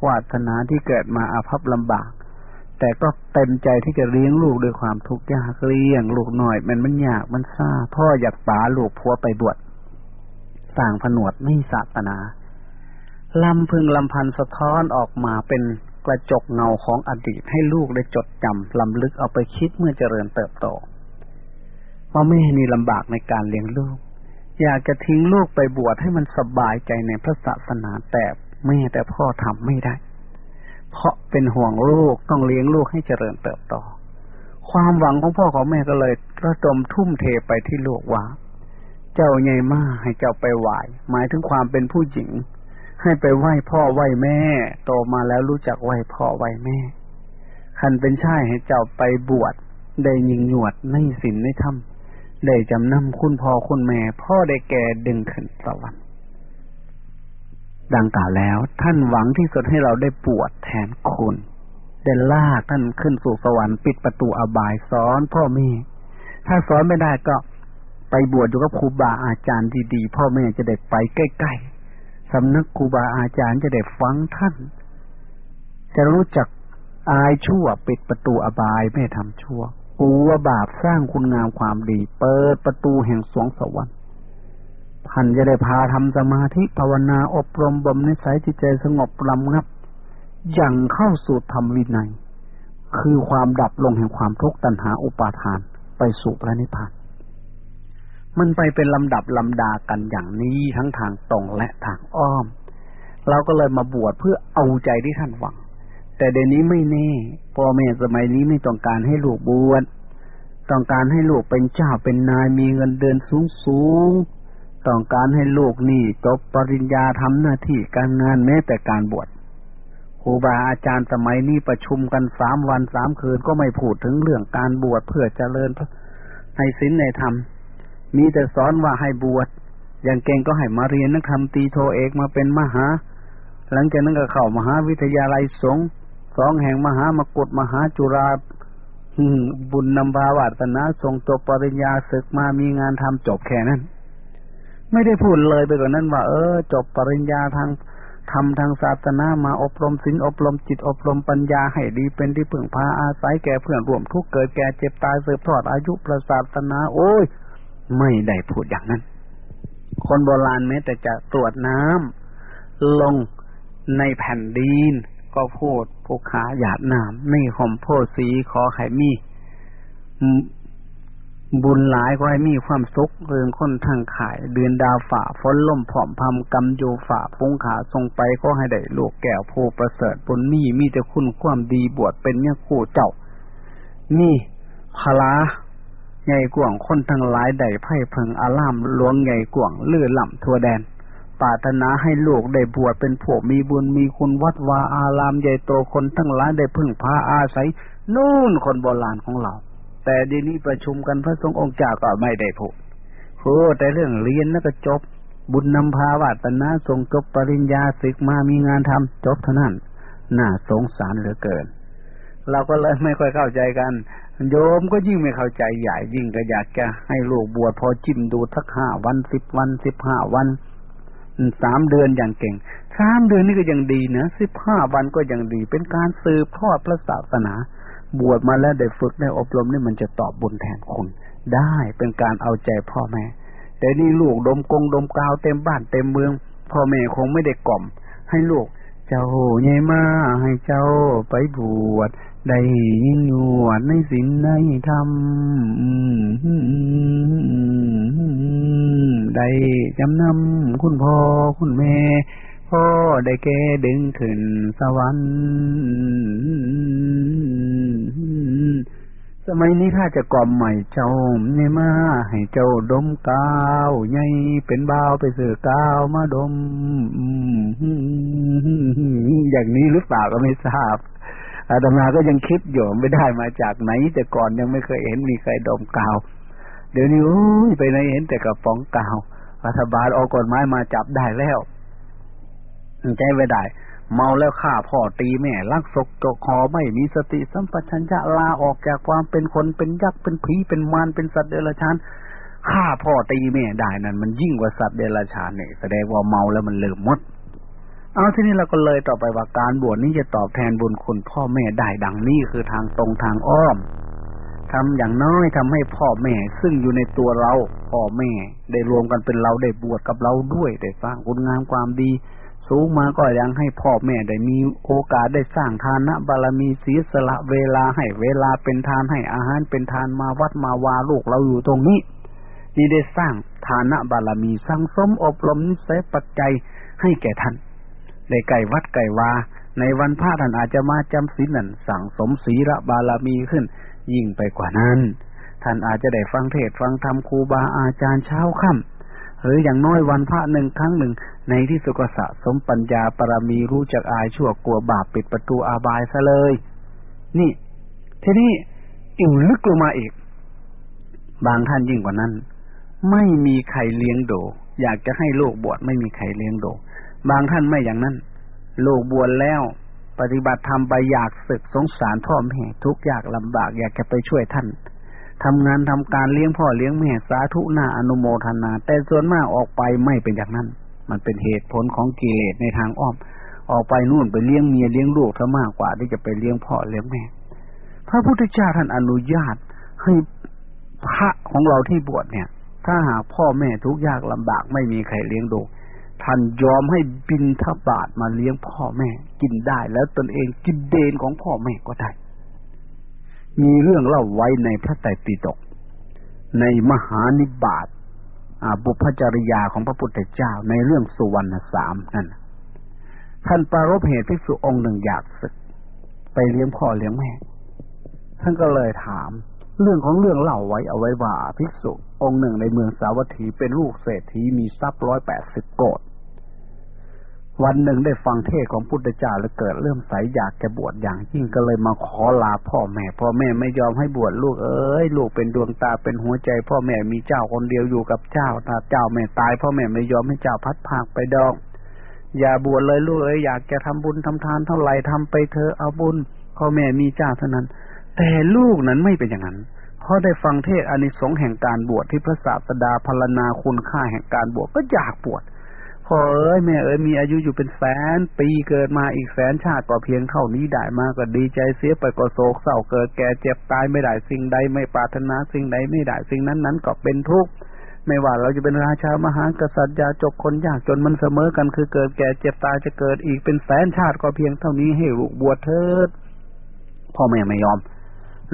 ควาสนาที่เกิดมาอาภัพลำบาก แต่ก็เต็มใจที่จะเลี้ยงลูกด้วยความทุกข์ยากเลี้ยงลูกหน่อย มันมันยากมันซ่าพ่ออยากป๋าลูกพัวไปบวชสร้างผนวดไม่ศาสนาลำพึงลำพันสะท้อนออกมาเป็นกระจกเงาของอดีตให้ลูกได้จดจำลำลึกเอาไปคิดเมื่อเจริญเติบโตว่าแม่นี่ลำบากในการเลี้ยงลูก อยากจะทิ้งลูกไปบวชให้มันสบายใจในพระศาสนาแต่แม่แต่พ่อทำไม่ได้ เพราะเป็นห่วงลูกต้องเลี้ยงลูกให้เจริญเติบโตความหวังของพ่อของแม่ก็เลยระดมทุ่มเทไปที่ลูกว่า เจ้าใหญ่มากให้เจ้าไปไหวหมายถึงความเป็นผู้หญิง ให้ไปไหว้พ่อไหว้แม่ โตมาแล้วรู้จักไหว้พ่อไหว้แม่คันเป็นชายให้เจ้าไปบวชได้ยิงหนวดในศีลในธรรม ได้จำนำคุณพ่อคุณแม่พ่อได้แก่ดึงขึ้นสวรรค์ดังกล่าวแล้ว ท่านหวังที่สุดให้เราได้ปวดแทนคุณ ได้ลากท่านขึ้นสู่สวรรค์ปิดประตูอบายสอนพ่อแม่ถ้าสอนไม่ได้ก็ไปบวชอยู่กับครูบาอาจารย์ดีๆพ่อแม่จะได้ไปใกล้ๆสำนักครูบาอาจารย์จะได้ฟังท่าน จะรู้จักอายชั่วปิดประตูอบายไม่ทำชั่ว กลัวบาปสร้างคุณงามความดี เปิดประตูแห่งสวงสวรรค์ท่านจะได้พาทำสมาธิภาวนาอบรมบ่มนิสัยจิตใจสงบลำงับอย่างเข้าสู่ธรรมวินัย คือความดับลงแห่งความทุกข์ตัณหาอุปาทานไปสู่พระนิพพาน มันไปเป็นลำดับลำดากันอย่างนี้ทั้งทางตรงและทางอ้อม เราก็เลยมาบวชเพื่อเอาใจที่ท่านหวัง แต่เดี๋ยวนี้ไม่แน่พ่อแม่สมัยนี้ไม่ต้องการให้ลูกบวชต้องการให้ลูกเป็นเจ้าเป็นนายมีเงินเดือนสูงสูงต้องการให้ลูกนี่จบปริญญาทำหน้าที่การงานแม้แต่การบวชครูบาอาจารย์สมัยนี้ประชุมกันสามวันสามคืนก็ไม่พูดถึงเรื่องการบวชเพื่อเจริญให้ศีลในธรรม มีแต่สอนว่าให้บวชอย่างเก่งก็ให้มาเรียนนักธรรมตีโทเอกมาเป็นมหา หลังจากนั้นก็เข้ามหาวิทยาลัยสงฆ์ สองแห่งมหามกุฏมหาจุฬาบุญนำพาวาสนาส่งจบปริญญาศึกมามีงานทำจบแค่นั้น ไม่ได้พูดเลยไปกว่านั้นว่า เออ จบปริญญาทางทำทางศาสนามาอบรมศีลอบรมจิตอบรมปัญญาให้ดีเป็นที่พึ่งพาอาศัยแก่เพื่อนร่วมทุกเกิดแก่เจ็บตายเสืบทอดอายุประศาสนา โอ้ย ไม่ได้พูดอย่างนั้น คนโบราณแม้แต่จะตรวจน้ำลงในแผ่นดิน ก็พูดผู้ขาหยาดน้ำไม่หอมโพสีขอให้มีบุญหลายก็ให้มีความสุขเรื่องคนทางขาย เดือนดาวฝ่าฝนล่มผอมพำกำโยฝ่าปุงขาทรงไปก็ให้ได้ลูกแก้วผู้ประเสริฐบุญมีมีแต่คุณความดีบวชเป็นเนี่ยคู่เจ้า นี่พลาใหญ่กว่างคนทั้งหลายได้ไพ่เพิงอารามหลวงใหญ่กว่างเลื่อล่ำทั่วแดน ปรารถนาให้ลูกได้บวชเป็นผู้มีบุญมีคุณวัดวาอารามใหญ่โตคนทั้งหลายได้พึ่งพาอาศัย นู่นคนโบราณของเรา แต่ดีนี้ประชุมกันพระสงฆ์องค์เจ้าก็ไม่ได้พูดพูดแต่เรื่องเรียนแล้วก็จบ บุญนำพาวาตนาส่งจบปริญญาศึกมามีงานทำจบเท่านั้นน่าสงสารเหลือเกิน เราก็เลยไม่ค่อยเข้าใจกัน โยมก็ยิ่งไม่เข้าใจใหญ่ยิ่งก็อยากจะให้ลูกบวชพอจิ้มดูทักห้าวันสิบวันสิบห้าวัน สามเดือนอย่างเก่งสามเดือนนี่ก็ยังดีนะสิบห้าวันก็ยังดี เป็นการสืบทอดพระศาสนา บวชมาแล้วได้ฝึกได้อบรมนี่มันจะตอบบุญแทนคุณได้เป็นการเอาใจพ่อแม่ แต่นี่ลูกดมกงดมกาวเต็มบ้านเต็มเมือง พ่อแม่คงไม่ได้กล่อม ให้ลูก เจ้าใหญ่มาให้เจ้าไปบวชได้ยินหนวดในศีลในธรรมได้จำนำคุณพ่อคุณแม่พ่อได้แก่ดึงขึ้นสวรรค์ สมัยนี้ถ้าจะกล่อมใหม่เจ้าเนี่ยมาให้เจ้าดมกาวใหญ่เป็นบ่าวไปเสือกาวมาดมอย่างนี้หรือเปล่าก็ไม่ทราบอาตมาก็ยังคิดอยู่ไม่ได้มาจากไหน แต่ก่อนยังไม่เคยเห็นมีใครดมกาว เดี๋ยวนี้ไปไหนเห็นแต่กระป๋องกาวรัฐบาลออกกฎหมายมาจับได้แล้วใจไม่ได้ เมาแล้วฆ่าพ่อตีแม่ลักศกตกคอไม่มีสติสัมปชัญญะลาออกจากความเป็นคนเป็นยักษ์เป็นผีเป็นมารเป็นสัตว์เดรัจฉานฆ่าพ่อตีแม่ได้นั่นมันยิ่งกว่าสัตว์เดรัจฉานเนี่ยแสดงว่าเมาแล้วมันลืมมด เอาทีนี้เราก็เลยต่อไปว่าการบวชนี้จะตอบแทนบุญคุณพ่อแม่ได้ดังนี้คือทางตรงทางอ้อมทำอย่างน้อยทำให้พ่อแม่ ซึ่งอยู่ในตัวเรา พ่อแม่ได้รวมกันเป็นเราได้บวชกับเราด้วยได้สร้างคุณงามความดี สูงมาก็ยังให้พ่อแม่ได้มีโอกาสได้สร้างทานะบารมีเสีสละเวลาให้เวลาเป็นทานให้อาหารเป็นทานมาวัดมาวาลูกเราอยู่ตรงนี้ นี่ได้สร้างทานะบารมีสร้างสมอบรมนิสัยปัจจัยให้แก่ท่านได้ไก่วัดไก่วา ในวันพระท่านอาจจะมาจำศีลนั่นสั่งสมศีระบาลามีขึ้น ยิ่งไปกว่านั้น ท่านอาจจะได้ฟังเทศฟังธรรมครูบาอาจารย์เช้าค่ำ หรืออย่างน้อยวันพระหนึ่งครั้งหนึ่ง ในที่สุกสะสมปัญญาปรมีรู้จักอายชั่วกลัวบาปปิดประตูอาบายซะเลย นี่ ทีนี้อิ่วลึกลงมาอีก บางท่านยิ่งกว่านั้น ไม่มีใครเลี้ยงโด อยากจะให้โลกบวชไม่มีใครเลี้ยงโด บางท่านไม่อย่างนั้นลูกบวชแล้ว ปฏิบัติธรรมไปอยากศึกสงสารพ่อแม่ทุกอยากลำบาก อยากจะไปช่วยท่าน ทำงานทำการเลี้ยงพ่อเลี้ยงแม่สาธุหน้าอนุโมทนา แต่ส่วนมากออกไปไม่เป็นอย่างนั้น มันเป็นเหตุผลของกิเลสในทางอ้อม ออกไปนู่นไปเลี้ยงเมียเลี้ยงลูกซะมากกว่าที่จะไปเลี้ยงพ่อเลี้ยงแม่ พระพุทธเจ้าท่านอนุญาตให้พระของเราที่บวชเนี่ย ถ้าหากพ่อแม่ทุกยากลำบากไม่มีใครเลี้ยงดูท่านยอมให้บินทบาทมาเลี้ยงพ่อแม่ กินได้แล้วตนเองกินเดนของพ่อแม่ก็ได้ มีเรื่องเล่าไว้ในพระไตรปิฎกในมหานิบาตบุพจริยาของพระพุทธเจ้าในเรื่องสุวรรณสามนั่นท่านปรารบเหตุภิกษุองค์หนึ่งอยากศึก ไปเลี้ยงพ่อเลี้ยงแม่ ท่านก็เลยถาม เรื่องของเรื่องเล่าไว้เอาไว้ว่าภิกษุองค์หนึ่งในเมืองสาวัตถีเป็นลูกเศรษฐีมีทรัพย์ร้อยแปดสิบโกด วันหนึ่งได้ฟังเทศของพุทธเจ้าแล้วเกิดเริ่มใสอยากจะบวชอย่างยิ่งก็เลยมาขอลาพ่อแม่ พ่อแม่ไม่ยอมให้บวชลูกเอ้ยลูกเป็นดวงตาเป็นหัวใจ พ่อแม่มีเจ้าคนเดียวอยู่กับเจ้าถ้าเจ้าแม่ตาย พ่อแม่ไม่ยอมให้เจ้าพัดพากไปดองอย่าบวชเลยลูกเอ้ยอยากจะทำบุญทำทานเท่าไหร่ทำไปเถอเอาบุญ พ่อแม่มีเจ้าเท่านั้น แต่ลูกนั้นไม่เป็นอย่างนั้นพอได้ฟังเทศอานิสงส์แห่งการบวชที่พระศาสดาพรรณนาคุณค่าแห่งการบวชก็อยากบวช พ่อเอ้ยแม่เอ้ยมีอายุอยู่เป็นแสน ปีเกิดมาอีกแสนชาติก็เพียงเท่านี้ได้มาก็ดีใจเสียไปก็โศกเศร้าเกิดแก่เจ็บตายไม่ได้สิ่งใดไม่ปรารถนาสิ่งใดไม่ได้สิ่งนั้นนั้นก็เป็นทุกข์ไม่ว่าเราจะเป็นราชามหากษัตริย์ยาจกคนยากจนมันเสมอกันคือเกิดแก่เจ็บตายจะเกิดอีกเป็นแสนชาติก็เพียงเท่านี้ให้ลูกบวชเถิดพ่อแม่ไม่ยอม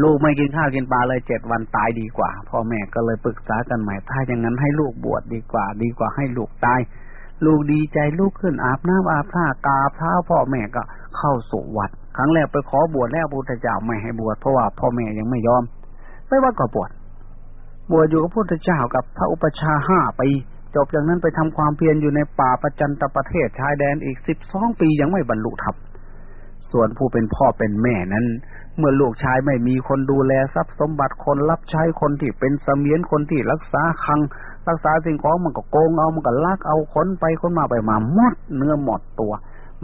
ลูกไม่กินข้าวกินปลาเลยเจ็ดวันตายดีกว่า พ่อแม่ก็เลยปรึกษากันใหม่ถ้าอย่างนั้นให้ลูกบวชดีกว่า ดีกว่าให้ลูกตาย ลูกดีใจลูกขึ้นอาบน้ำอาบท่ากาเท้าพ่อแม่ก็เข้าสู่วัด ครั้งแรกไปขอบวชแล้วพระพุทธเจ้าไม่ให้บวชเพราะว่าพ่อแม่ยังไม่ยอม ไม่ว่าก็บวชบวชอยู่กับพระพุทธเจ้ากับพระอุปชาห้าปีจบจากนั้นไปทำความเพียรอยู่ในป่าประจันตประเทศชายแดนอีกสิบสองปียังไม่บรรลุธรรมส่วนผู้เป็นพ่อเป็นแม่นั้น เมื่อลูกชายไม่มีคนดูแลทรัพย์สมบัติคนรับใช้คนที่เป็นเสมียนคนที่รักษาคัง รักษาสิ่งของมันก็โกงเอามันก็ลักเอาคนไปคนมาไปมาหมดเนื้อหมดตัว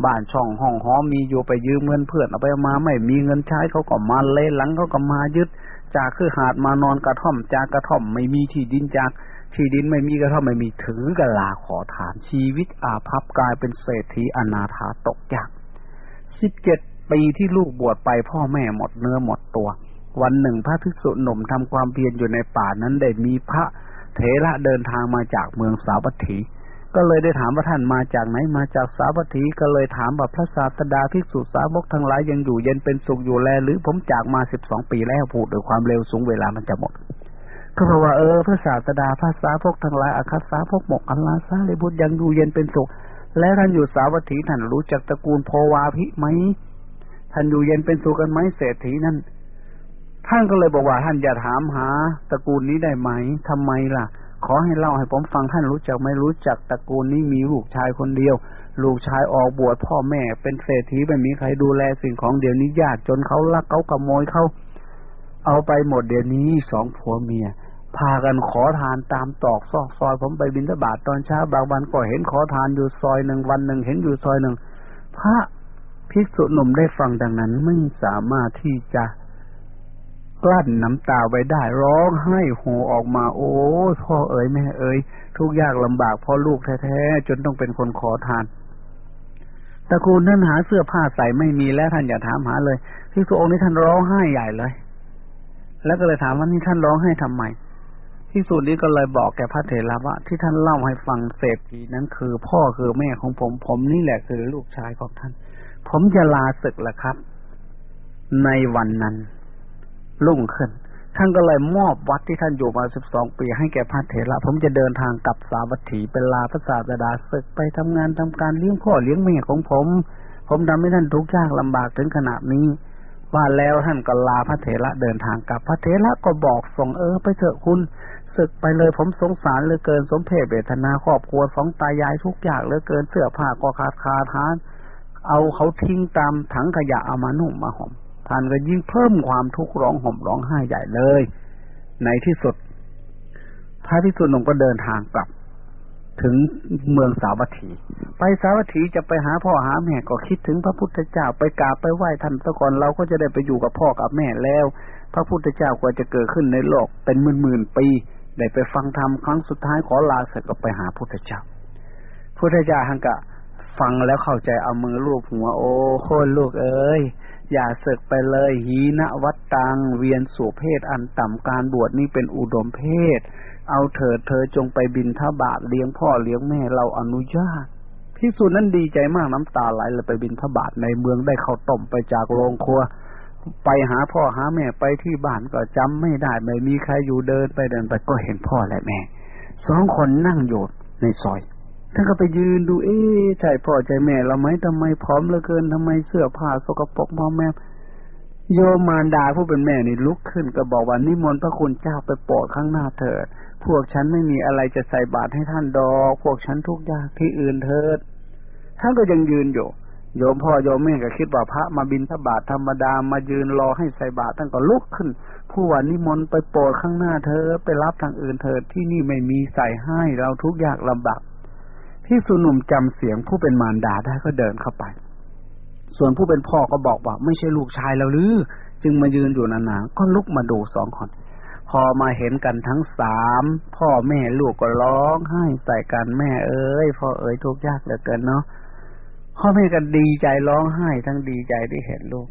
บ้านช่องห้องหอมมีอยู่ไปยืมเงินเพื่อนเอาไปมาไม่มีเงินใช้เขาก็มาเล่หลังเขาก็มายึด จากคือหาดมานอนกระท่อมจากกระท่อมไม่มีที่ดินจากที่ดินไม่มีกระท่อมไม่มีถือกระลาขอทานชีวิตอาภัพกลายเป็นเศรษฐีอนาถาตกยากสิบเจ็ดปีที่ลูกบวชไปพ่อแม่หมดเนื้อหมดตัว วันหนึ่งพระภิกษุหนุ่มทำความเพียรอยู่ในป่านั้นได้มีพระ เถระเดินทางมาจากเมืองสาวัตถี ก็เลยได้ถามว่าท่านมาจากไหนมาจากสาวัตถีก็เลยถามว่าพระศาสดาภิกษุสาวกทั้งหลายยังอยู่เย็นเป็นสุขอยู่แล หรือผมจากมาสิบสองปีแล้วพูดด้วยความเร็วสูงเวลามันจะหมดก็เพราะว่าเออพระศาสดาพระสาวกทั้งหลายอาคัสสาวกหมกอัลลาซาเลบุตรยังอยู่เย็นเป็นสุข และท่านอยู่สาวัตถีท่านรู้จักตระกูลโพวาภิไหมท่านอยู่เย็นเป็นสุขกันไหมเศรษฐีนั่น ท่านก็เลยบอกว่าท่านอย่าถามหาตระกูลนี้ได้ไหมทำไมล่ะ ขอให้เล่าให้ผมฟังท่านรู้จักไม่รู้จักตระกูลนี้มีลูกชายคนเดียว ลูกชายออกบวชพ่อแม่ เป็นเศรษฐีไม่มีใครดูแลสิ่งของเดี๋ยวนี้ยากจนเขาลักเขาขโมยเขาเอาไปหมดเดี๋ยวนี้สองผัวเมีย พากันขอทานตามตอกซอกซอย ผมไปบินทบาทตอนเช้าบางวันก็เห็นขอทานอยู่ซอยหนึ่งวันหนึ่งเห็นอยู่ซอยหนึ่งพระภิกษุหนุ่มได้ฟังดังนั้นไม่สามารถที่จะ กลั้นน้ำตาไว้ได้ ร้องไห้โหออกมา โอ้พ่อเอ๋ยแม่เอ๋ยทุกยากลำบากพ่อลูกแท้ๆจนต้องเป็นคนขอทานตระกูลท่านหาเสื้อผ้าใส่ไม่มีแล้วท่านอย่าถามหาเลยที่สุองค์นี้ท่านร้องไห้ใหญ่เลย แล้วก็เลยถามว่านี่ท่านร้องไห้ทำไมที่สุดนี้ก็เลยบอกแกพระเถระว่าที่ท่านเล่าให้ฟังเสพทีนั้นคือ พ่อคือแม่ของผม ผมนี่แหละคือลูกชายของท่าน ผมจะลาศึกแหละครับ ในวันนั้น รุ่งขึ้น ท่านก็เลยมอบวัดที่ท่านอยู่มาสิบสองปี ให้แก่พระเถระ ผมจะเดินทางกลับสาวัตถีเป็นลาพระศาสดาศึกไปทำงานทำการเลี้ยงพ่อเลี้ยงแม่ของผม ผมทำให้ท่านทุกข์ยากลำบากถึงขนาดนี้ ว่าแล้วท่านก็ลาพระเถระเดินทางกลับพระเถระก็บอกส่งเออไปเถอะคุณศึกไปเลยผมสงสารเหลือเกินสมเพศเบทนาครอบครัวสองตายายทุกอย่างเหลือเกินเสื้อผ้าก็ขาดคาทานเอาเขาทิ้งตามถังขยะเอามานุ่มมาห่ม ท่านก็ยิ่งเพิ่มความทุกข์ร้องห่มร้องไห้ใหญ่เลย ในที่สุดพระพิสุทธิ์หนุ่มก็เดินทางกลับ ถึงเมืองสาวัตถี ไปสาวัตถีจะไปหาพ่อหาแม่ก็คิดถึงพระพุทธเจ้าไปกราบไปไหว้ท่านซะก่อนเราก็จะได้ไปอยู่กับพ่อกับแม่แล้ว พระพุทธเจ้ากว่าจะเกิดขึ้นในโลกเป็นหมื่นหมื่นปีได้ไปฟังธรรมครั้งสุดท้ายขอลาเสร็จก็ไปหาพุทธเจ้าพุทธเจ้าฮังกะ ฟังแล้วเข้าใจเอามือลูบหัวโอ้โคลูกเอ้ยอย่าเสกไปเลยหีนวัตตัง เวียนสู่เพศอันต่ำการบวชนี่เป็นอุดมเพศ เอาเถิดเธอจงไปบินทบาทเลี้ยงพ่อเลี้ยงแม่เราอนุญาตพิสูจนั้นดีใจมากน้ำตาไหลเลยไปบินทบาทในเมืองได้เข้าต้มไปจากโรงครัว ไปหาพ่อหาแม่ไปที่บ้านก็จำไม่ได้ไม่มีใครอยู่เดินไปเดินไปก็เห็นพ่อและแม่สองคนนั่งอยู่ในซอย ท่านก็ไปยืนดู เอ๊ะใช่พ่อใจแม่เราไหมทำไมพร้อมเหลือเกินทำไมเสื้อผ้าสกปรกมอแม่โยมารดาผู้เป็นแม่นี่ลุกขึ้นก็บอกว่านิมนต์พระคุณเจ้าไปโปรดข้างหน้าเถิด พวกฉันไม่มีอะไรจะใส่บาตรให้ท่านดอก พวกฉันทุกยากที่อื่นเถิด ท่านก็ยังยืนอยู่ โยมพ่อโยมแม่ก็คิดว่าพระมาบินทบาทธรรมดามายืนรอให้ใส่บาตรท่านก็ลุกขึ้น ผู้ว่านิมนต์ไปโปรดข้างหน้าเธอไปรับทางอื่นเถิดที่นี่ไม่มีใส่ให้เราทุกยากลำบาก ที่สุนุ่มจำเสียงผู้เป็นมารดาได้ก็เดินเข้าไป ส่วนผู้เป็นพ่อก็บอกว่า ไม่ใช่ลูกชายเราหรือ จึงมายืนอยู่นานๆก็ลุกมาดูสองคน พอมาเห็นกันทั้งสามพ่อแม่ลูกก็ร้องไห้ใส่กันแม่เอ้ยพ่อเอ้ยทุกข์ยากเหลือเกินเนาะพ่อแม่ก็ดีใจร้องไห้ทั้งดีใจที่เห็นลูก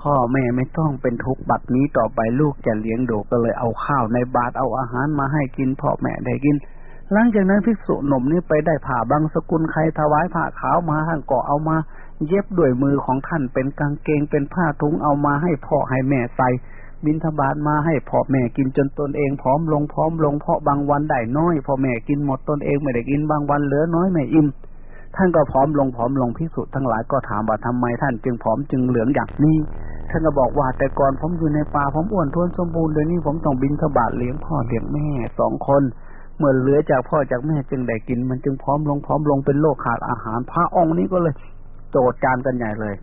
พ่อแม่ไม่ต้องเป็นทุกข์บัดนี้ต่อไปลูกจะเลี้ยงดูก็เลยเอาข้าวในบาตรเอาอาหารมาให้กินพ่อแม่ได้กิน หลังจากนั้นภิกษุหนุ่มนี่ไปได้ผ่าบางสกุลใครถวายผ้าขาวมาท่านก็เอามา เย็บด้วยมือของท่านเป็นกางเกงเป็นผ้าทุงเอามาให้พ่อให้แม่ใส่บินทบาทมาให้พ่อแม่กินจนตนเองพร้อมลงพร้อมลงเพราะบางวันได้น้อยพ่อแม่กินหมดตนเองไม่ได้กินบางวันเหลือน้อยไม่อิ่มท่านก็พร้อมลงพร้อมลงพิสุทั้งหลายก็ถามว่าทำไมท่านจึงผอมจึงเหลืองอย่างนี้ท่านก็บอกว่าแต่ก่อนผมอยู่ในป่าผมอ้วนท้วนสมบูรณ์เดี๋ยวนี้ผมต้องบินทบาทเลี้ยงพ่อเลี้ยงแม่สองคน เมื่อเหลือจากพ่อจากแม่จึงได้กิน มันจึงพร้อมลงพร้อมลงเป็นโรคขาดอาหาร พระองค์นี้ก็เลยโจดจานกันใหญ่เลย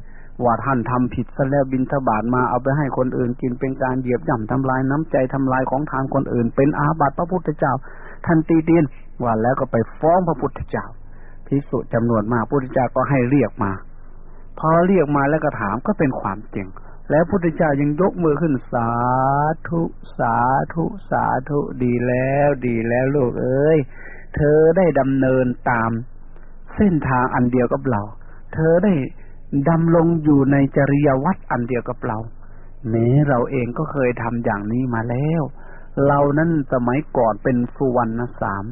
ว่าท่านทำผิดซะแล้วบินทบาทมาเอาไปให้คนอื่นกินเป็นการเหยียบย่ำทำลายน้ำใจทำลายของทางคนอื่น เป็นอาบัติพระพุทธเจ้าท่านตีเตียนว่าแล้วก็ไปฟ้องพระพุทธเจ้าภิกษุจำนวนมากพระพุทธเจ้าก็ให้เรียกมาพอเรียกมาแล้วก็ถามก็เป็นความจริง แล้วพุทธเจ้ายังยกมือขึ้นสาธุสาธุสาธุดีแล้วดีแล้วลูกเอ้ย เธอได้ดำเนินตามเส้นทางอันเดียวกับเรา เธอได้ดำลงอยู่ในจริยวัตรอันเดียวกับเรา แม้เราเองก็เคยทำอย่างนี้มาแล้ว เรานั้นสมัยก่อนเป็นสุวรรณสาม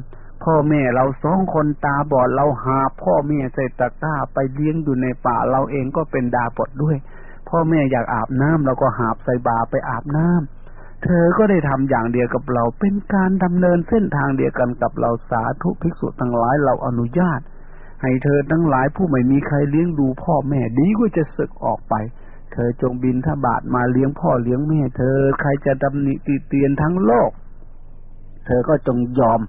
พ่อแม่เราสองคนตาบอดเราหาพ่อแม่ใส่ตะกร้าไปเลี้ยงอยู่ในป่าเราเองก็เป็นดาบดด้วย พ่อแม่อยากอาบน้ำเราก็หาบใส่บาไปอาบน้ำเธอก็ได้ทำอย่างเดียวกับเราเป็นการดำเนินเส้นทางเดียวกันกับเราสาธุภิกษุทั้งหลายเราอนุญาต ให้เธอทั้งหลายผู้ไม่มีใครเลี้ยงดูพ่อแม่ดีก็จะสึกออกไป เธอจงบินทบาทมาเลี้ยงพ่อเลี้ยงแม่ เธอใครจะดำนิติเตียนทั้งโลก เธอก็จงยอม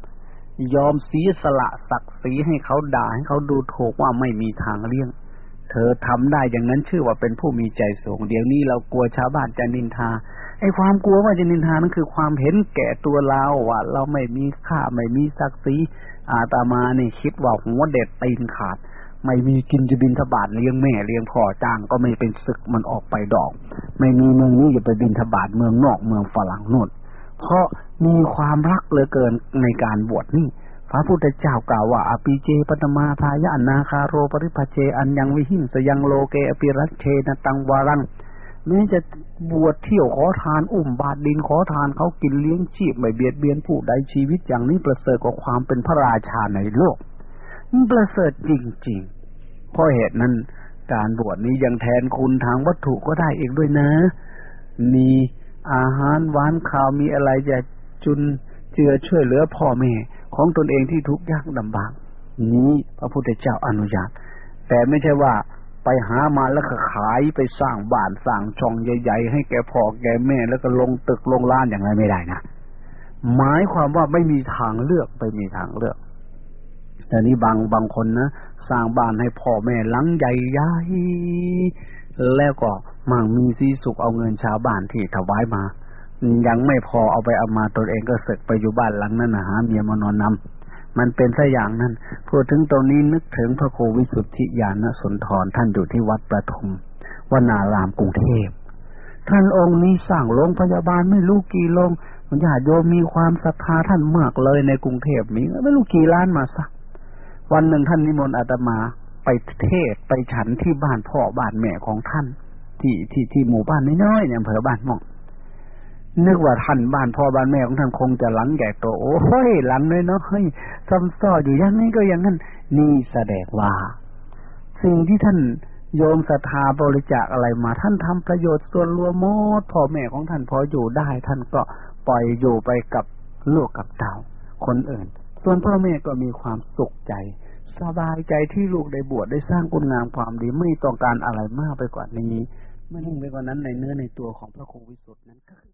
ยอมเสียสละศักดิ์ศรีให้เขาด่าให้เขาดูถูกว่าไม่มีทางเลี่ยง เธอทำได้อย่างนั้นชื่อว่าเป็นผู้มีใจสูง เดี๋ยวนี้เรากลัวชาวบ้านจะนินทาไอ้ความกลัวว่าจะนินทานั่นคือความเห็นแก่ตัวเราว่าเราไม่มีค่าไม่มีศักดิ์ศรีอาตมาเนี่คิดว่าหัวเด็ดตีนขาด ไม่มีกินจะบินทบาทเลี้ยงแม่เลี้ยงพ่อจ้างก็ไม่เป็นศึกมันออกไปดอก ไม่มีเมืองนี้จะไปบินทบาทเมืองนอกเมืองฝรั่งนู่นเพราะมีความรักเหลือเกินในการบวชนี่ พระพุทธเจ้ากล่าวว่าอภิเจปตมาทายะนาคาโรปริภเชอันยังวิหิงสยังโลเกอภิรัชเชนตังวารังแม้จะบวชเที่ยวขอทานอุ้มบาดดินขอทานเขากินเลี้ยงชีพไม่เบียดเบียนผู้ใดชีวิตอย่างนี้ประเสริฐกว่าความเป็นพระราชาในโลกประเสริฐจริงๆ เพราะเหตุนั้นการบวชนี้ยังแทนคุณทางวัตถุก็ได้อีกด้วยนะ มีอาหารหวานข้าวมีอะไรจะจุนเจือช่วยเหลือพ่อแม่ ของตนเองที่ทุกข์ยากลำบากนี้พระพุทธเจ้าอนุญาต แต่ไม่ใช่ว่าไปหามาแล้วก็ขายไปสร้างบ้านสร้างช่องใหญ่ๆ ให้แกพ่อแกแม่แล้วก็ลงตึกลงล้านอย่างไรไม่ได้นะหมายความว่าไม่มีทางเลือกไปมีทางเลือก แต่นี้บางบางคนนะสร้างบ้านให้พ่อแม่หลังใหญ่ๆแล้วก็มั่งมีสีสุขเอาเงินชาวบ้านที่ถวายมา ยังไม่พอเอาไปเอามาตนเองก็เสกไปอยู่บ้านหลังนั้นนะหาเมียมานอนนำมันเป็นซะอย่างนั้นพูดถึงตรงนี้นึกถึงพระโควิสุทธิญาณสุนทรท่านอยู่ที่วัดประทุมวนารามกรุงเทพท่านองค์นี้สร้างโรงพยาบาลไม่รู้กี่โรงญาติโยมมีความศรัทธาท่านมากเลยในกรุงเทพมีไม่รู้กี่ล้านมาสักวันหนึ่งท่านนิมนต์อาตมาไปเทศไปฉันที่บ้านพ่อบ้านแม่ของท่าน ที่ที่ที่หมู่บ้านน้อยๆเนี่ยอำเภอบ้านหม่อง นึกว่าท่านบ้านพ่อบ้านแม่ของท่านคงจะหลังใหญ่โตโอ้ยหลังน้อยซ้ำซ้ออยู่อย่างนี้ก็อย่างนั้น นี่แสดงว่า สิ่งที่ท่านโยมศรัทธาบริจาคอะไรมา ท่านทำประโยชน์ส่วนรวมหมดพ่อแม่ของท่านพออยู่ได้ ท่านก็ปล่อยอยู่ไปกับลูกกับเต่าคนอื่น ส่วนพ่อแม่ก็มีความสุขใจ สบายใจที่ลูกได้บวชได้สร้างคุณงามความดีไม่ต้องการอะไรมากไปกว่านี้ ไม่ยิ่งไปกว่านั้นในเนื้อในตัวของพระโควิสุทธ์นั้นก็คือ